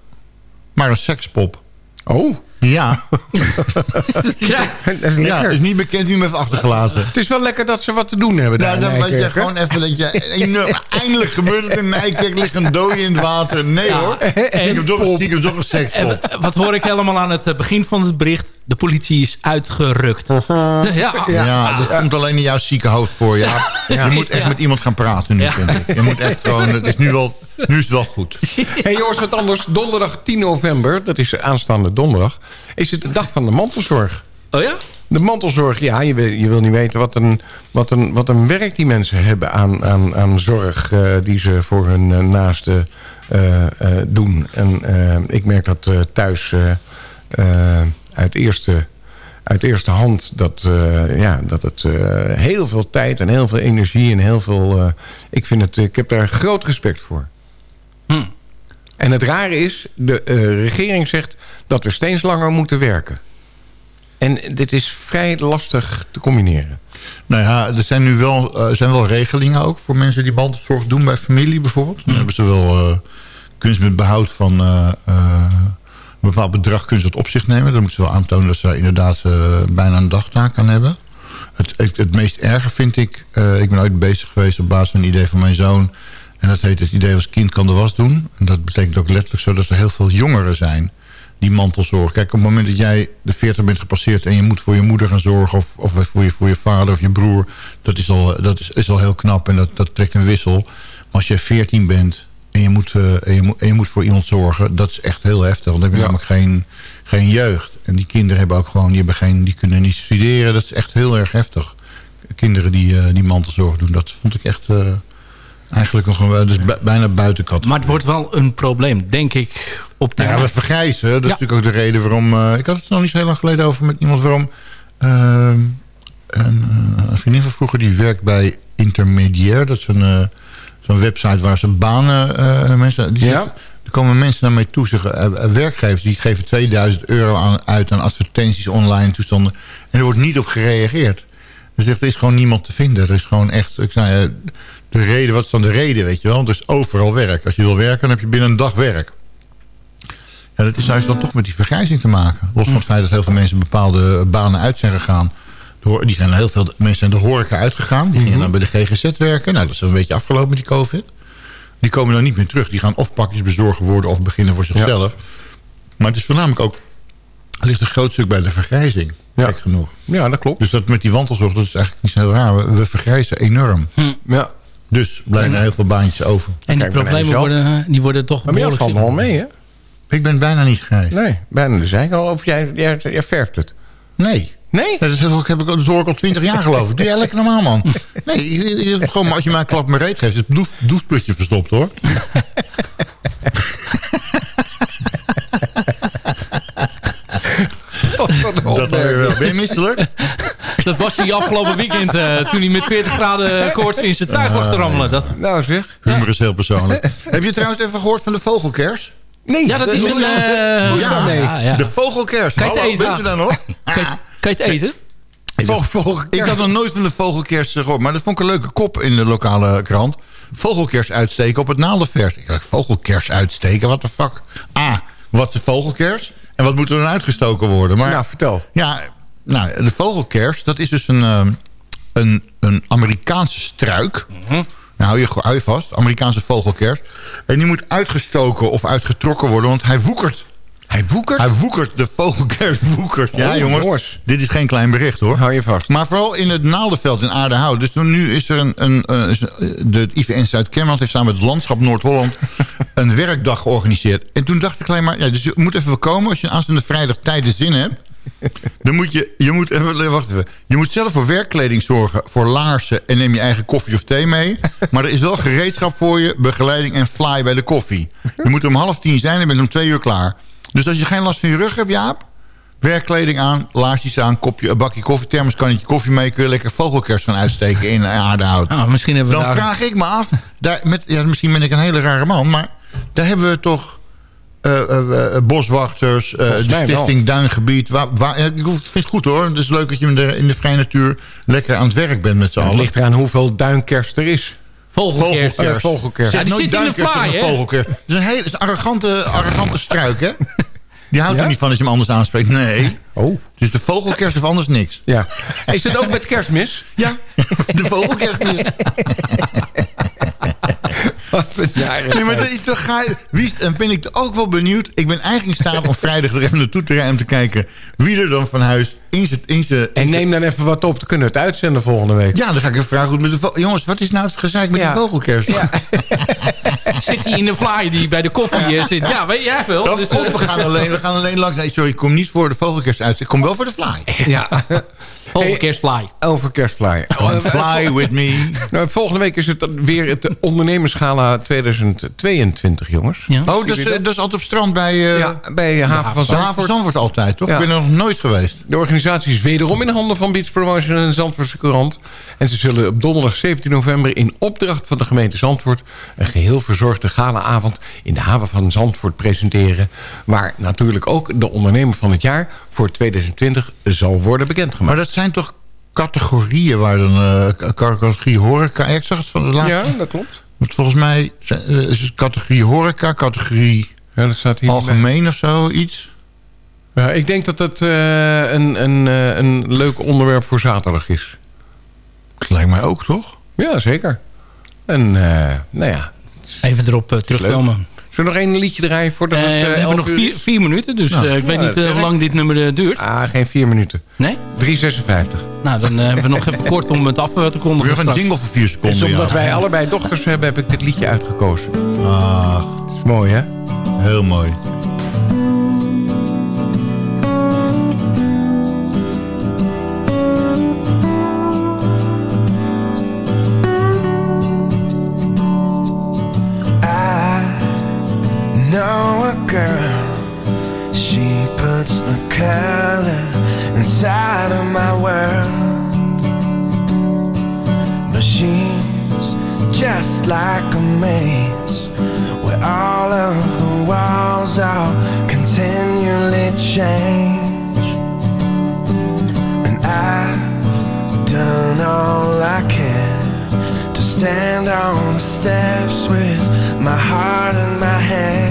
Maar een sekspop. Oh, Ja, Ja. dat is ja lekker. het is niet bekend wie hem heeft achtergelaten. Het is wel lekker dat ze wat te doen hebben daar Nou, weet je gewoon even dat je... Eindelijk gebeurt het in Nijkerk, ligt een dode in het water. Nee Ja. hoor, En- ik heb toch een, En eh, wat hoor ik helemaal aan het begin van het bericht? De politie is uitgerukt. De- ja, Ja, dat komt alleen in jouw zieke hoofd voor. Ja. Ja. Je moet echt Ja. met iemand gaan praten nu, Ja. vind ik. Je moet echt gewoon... Het is nu, wel, nu is het wel goed. Hey jongens, wat anders. Donderdag 10 november, dat is aanstaande donderdag... is het de dag van de mantelzorg. Oh ja? De mantelzorg, ja, je wil, je wil niet weten wat een, wat, een, wat een werk die mensen hebben aan, aan, aan zorg... eh, die ze voor hun eh, naasten eh, eh, doen. En eh, ik merk dat eh, thuis uit, eerste, uit eerste hand... dat, eh, ja, dat het eh, heel veel tijd en heel veel energie en heel veel... eh, ik, vind het, ik heb daar groot respect voor. En het rare is, de regering zegt dat we steeds langer moeten werken. En dit is vrij lastig te combineren. Nou ja, er zijn nu wel, eh, zijn wel regelingen ook... voor mensen die mantelzorg doen bij familie bijvoorbeeld. Dan hebben ze wel kunst met behoud van... bepaald bedrag kunnen ze het op zich nemen. Dan moeten ze wel aantonen dat ze inderdaad eh, bijna een dagtaak aan hebben. Het, het, het meest erge vind ik... eh, ik ben ooit bezig geweest op basis van een idee van mijn zoon... En dat heet het idee als kind kan de was doen. En dat betekent ook letterlijk zo dat er heel veel jongeren zijn die mantelzorg. Kijk, op het moment dat jij de 40 bent gepasseerd... en je moet voor je moeder gaan zorgen... of, of voor, je, voor je vader of je broer... dat is al, dat is, is al heel knap en dat, dat trekt een wissel. Maar als jij 14 bent en je, moet, eh, en, je moet, en je moet voor iemand zorgen... dat is echt heel heftig. Want dan heb je namelijk geen, geen jeugd. En die kinderen hebben ook gewoon... Die, hebben geen, die kunnen niet studeren. Dat is echt heel erg heftig. Kinderen die, eh, die mantelzorg doen. Dat vond ik echt... eh, Eigenlijk nog een, dus bij- bijna buiten kat. Maar het wordt wel een probleem, denk ik, op de... Ja, we vergrijzen. Dat is Ja. natuurlijk ook de reden waarom... eh, ik had het nog niet zo heel lang geleden over met iemand waarom... ehm, een, eh, een vriendin van vroeger die werkt bij Intermediair. Dat is een, eh, zo'n website waar ze banen... eh, mensen, die zegt- er komen mensen naar mij toe, zeggen, eh, eh, werkgevers... die geven 2000 euro aan, uit aan advertenties online toestanden. En er wordt niet op gereageerd. Ze zegt, er is gewoon niemand te vinden. Er is gewoon echt... Ik zei, de reden, wat is dan de reden, weet je wel? Want er is overal werk. Als je wil werken, dan heb je binnen een dag werk. Ja, dat is juist dan toch met die vergrijzing te maken. Los van het feit dat heel veel mensen bepaalde banen uit zijn gegaan. Die zijn heel veel mensen zijn de horeca uitgegaan. Die gingen dan bij de GGZ werken. Nou, dat is een beetje afgelopen met die COVID. Die komen dan niet meer terug. Die gaan of pakjes bezorgen worden of beginnen voor zichzelf. Maar het is voornamelijk ook... Er ligt een groot stuk bij de vergrijzing. Gek genoeg. Ja, dat klopt. Dus dat met die wandelzorg, dat is eigenlijk niet zo raar. We, we vergrijzen enorm. Ja. Dus blijven er heel veel baantjes over. En die Kijk maar naar problemen worden, die worden toch Maar behoorlijk... valt nog wel mee, hè? Ik ben bijna niet grijs. Nee, bijna de ik al. Of jij, jij, jij verft het. Nee. Nee? Dat, is, ook- heb ik, dat hoor ik al twintig jaar geloof ik. Doe jij lekker normaal, man. Nee, je, je- je- gewoon, maar als je mij een klap mijn reet geeft... is het doef, doefputje verstopt, hoor. Dat dan weer wel. Ben je misselijk? Dat was hij afgelopen weekend eh, toen hij met 40 graden koorts in zijn tuig lag te rammelen. Dat, Nou zeg. Humor is heel persoonlijk. Heb je trouwens even gehoord van de vogelkers? Nee. ja, dat is een... Ja, eh, ja, ja. de vogelkers. Je het Hallo, bent u daar nog? Kan, je, het eten? Ik had nog nooit van de vogelkers gehoord. Maar dat vond ik een leuke kop in de lokale krant. Vogelkers uitsteken op het naaldenvers. Ik dacht, vogelkers uitsteken? What the fuck? A, wat is vogelkers? En wat moet er dan uitgestoken worden? Maar, Nou, vertel. Ja, nou, de vogelkers, dat is dus een, ehm, een, een Amerikaanse struik. Mhm. Nou, hou je, hou je vast, Amerikaanse vogelkers. En die moet uitgestoken of uitgetrokken worden, want hij woekert. Hij woekert? Hij woekert, de vogelkers woekert. Ja, Oh, jongens, dit is geen klein bericht, hoor. Hou je vast. Maar vooral in het Naaldenveld in Aardehout. Dus nu is er een... een, eh, is- de IVN Zuid-Kennemerland heeft samen met het Landschap Noord-Holland... een werkdag georganiseerd. En toen dacht ik alleen maar... Ja, dus je moet even komen als je aanstaande vrijdag tijd en zin hebt. Dan moet je... Je moet even... Wacht even. Je moet zelf voor werkkleding zorgen. Voor laarzen. En neem je eigen koffie of thee mee. Maar er is wel gereedschap voor je. Begeleiding en fly bij de koffie. Je moet om half tien zijn en bent om twee uur klaar. Dus als je geen last van je rug hebt, Jaap... Werkkleding aan, laarsjes aan, kopje, een bakje koffie, thermoskannetje koffie mee... kun je lekker vogelkers gaan uitsteken in aardehout. Nou, misschien hebben we Dan daar... vraag ik me af, daar, met, ja, misschien ben ik een hele rare man... maar daar hebben we toch eh, eh, eh, boswachters, de wel. stichting Duingebied... Waar, waar, ik vind het goed hoor, het is leuk dat je in de, in de vrije natuur... lekker aan het werk bent met z'n Het allen. ligt eraan hoeveel duinkerst er is. Vogelkers. Eh, vogelkers. Zeg Ja, die nooit zit in de fly, hè? vogelkers. Het is een, hele, het is een arrogante, arrogante struik, hè? Die houdt Ja? er niet van als je hem anders aanspreekt. Nee. Oh. Het is de vogelkerst of anders niks. Ja. Is het ook met kerstmis? Ja, de vogelkerst is... Wat een jaren. Nee, maar dat is toch gaai. Wie is, en ben ik ook wel benieuwd. Ik ben eigenlijk in staat om vrijdag er even naartoe te rijden... om te kijken wie er dan van huis in zijn... In zijn En neem dan even wat op. Dan kunnen we het uitzenden volgende week. Ja, dan ga ik even vragen hoe het met de Jongens, wat is nou het gezeik met Ja. de vogelkerst? Ja. Zit hij in de fly die bij de koffie zit? Ja, weet jij wel. Dus, of eh, we, gaan alleen, we gaan alleen langs... Nee, sorry, ik kom niet voor de vogelkerst uit. Ik kom wel voor de fly. Ja. Over kerstfly. Fly with me. Nou, volgende week is het dan weer het ondernemersgala 2022, jongens. Ja. Oh, dat is, eh, dat is altijd op strand bij... eh, Ja, bij de haven van haven Zandvoort. Zandvoort altijd, toch? Ja. Ik ben er nog nooit geweest. De organisatie is wederom in de handen van Beach Promotion en de Zandvoortse Courant. En ze zullen op donderdag 17 november in opdracht van de gemeente Zandvoort... een geheel verzorgde galaavond in de haven van Zandvoort presenteren. Waar natuurlijk ook de ondernemer van het jaar voor 2020 zal worden bekendgemaakt. Maar dat zijn toch categorieën waar dan... eh, categorie horeca... Ik zag het van de laatste... Ja, dat klopt. Want volgens mij eh, is het categorie horeca, categorie Ja, dat staat hier algemeen of zo, iets. Ja, ik denk dat het eh, een, een, eh, een leuk onderwerp voor zaterdag is. Dat lijkt mij ook, toch? Ja, zeker. En eh, nou ja, Even erop terugkomen. Zullen we nog één liedje draaien voordat Eh, het we eh, hebben 11 nog vier, vier minuten, dus Nou, eh, ik weet niet hoe lang dit nummer duurt. Ah, geen vier minuten. Nee? 3,56. Nou, dan hebben we nog even kort om het af te We kondigen. hebben een jingle voor vier Dus seconden. omdat ja. wij allebei dochters hebben, heb ik dit liedje uitgekozen. Ach, Dat is mooi, hè? heel mooi. Know a girl. She puts the color inside of my world. But she's just like a maze where all of the walls are continually change. And I've done all I can to stand on the steps with my heart in my hand.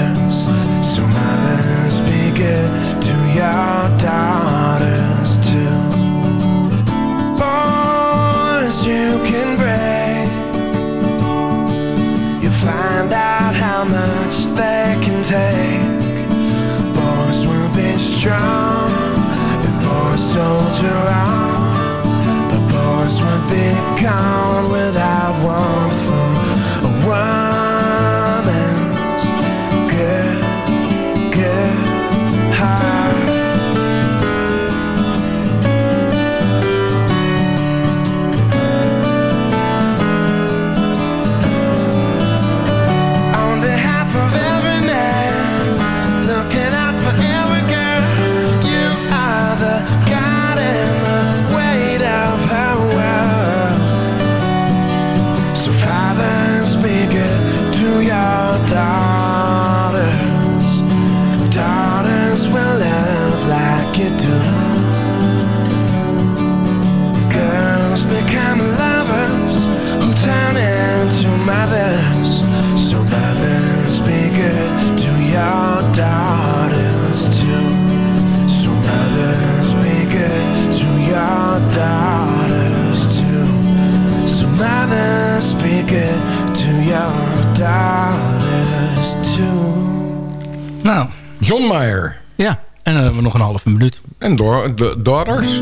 drown.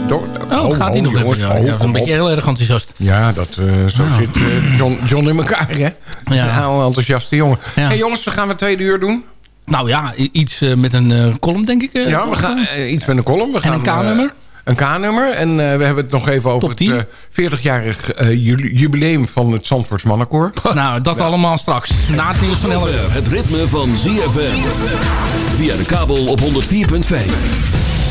Door, Oh, gaat hij nog jongens, even? Ja, oh, ja, een beetje heel erg enthousiast. Ja, dat, eh, zo zit eh, John, John in elkaar, hè? Ja. Een enthousiaste jongen. Ja. hey, jongens, we gaan we tweede uur doen. Nou ja, iets eh, met een eh, column, denk ik. eh, ja, we gaan eh? eh, iets met een column. We En gaan, een K-nummer? een K-nummer. En eh, we hebben het nog even over Top 10. het eh, 40-jarig eh, ju- jubileum van het Zandvoorts Mannenkoor. Nou, dat allemaal straks. Na het nieuws van 11 uur. Het ritme van ZFM. Via de kabel op 104.5.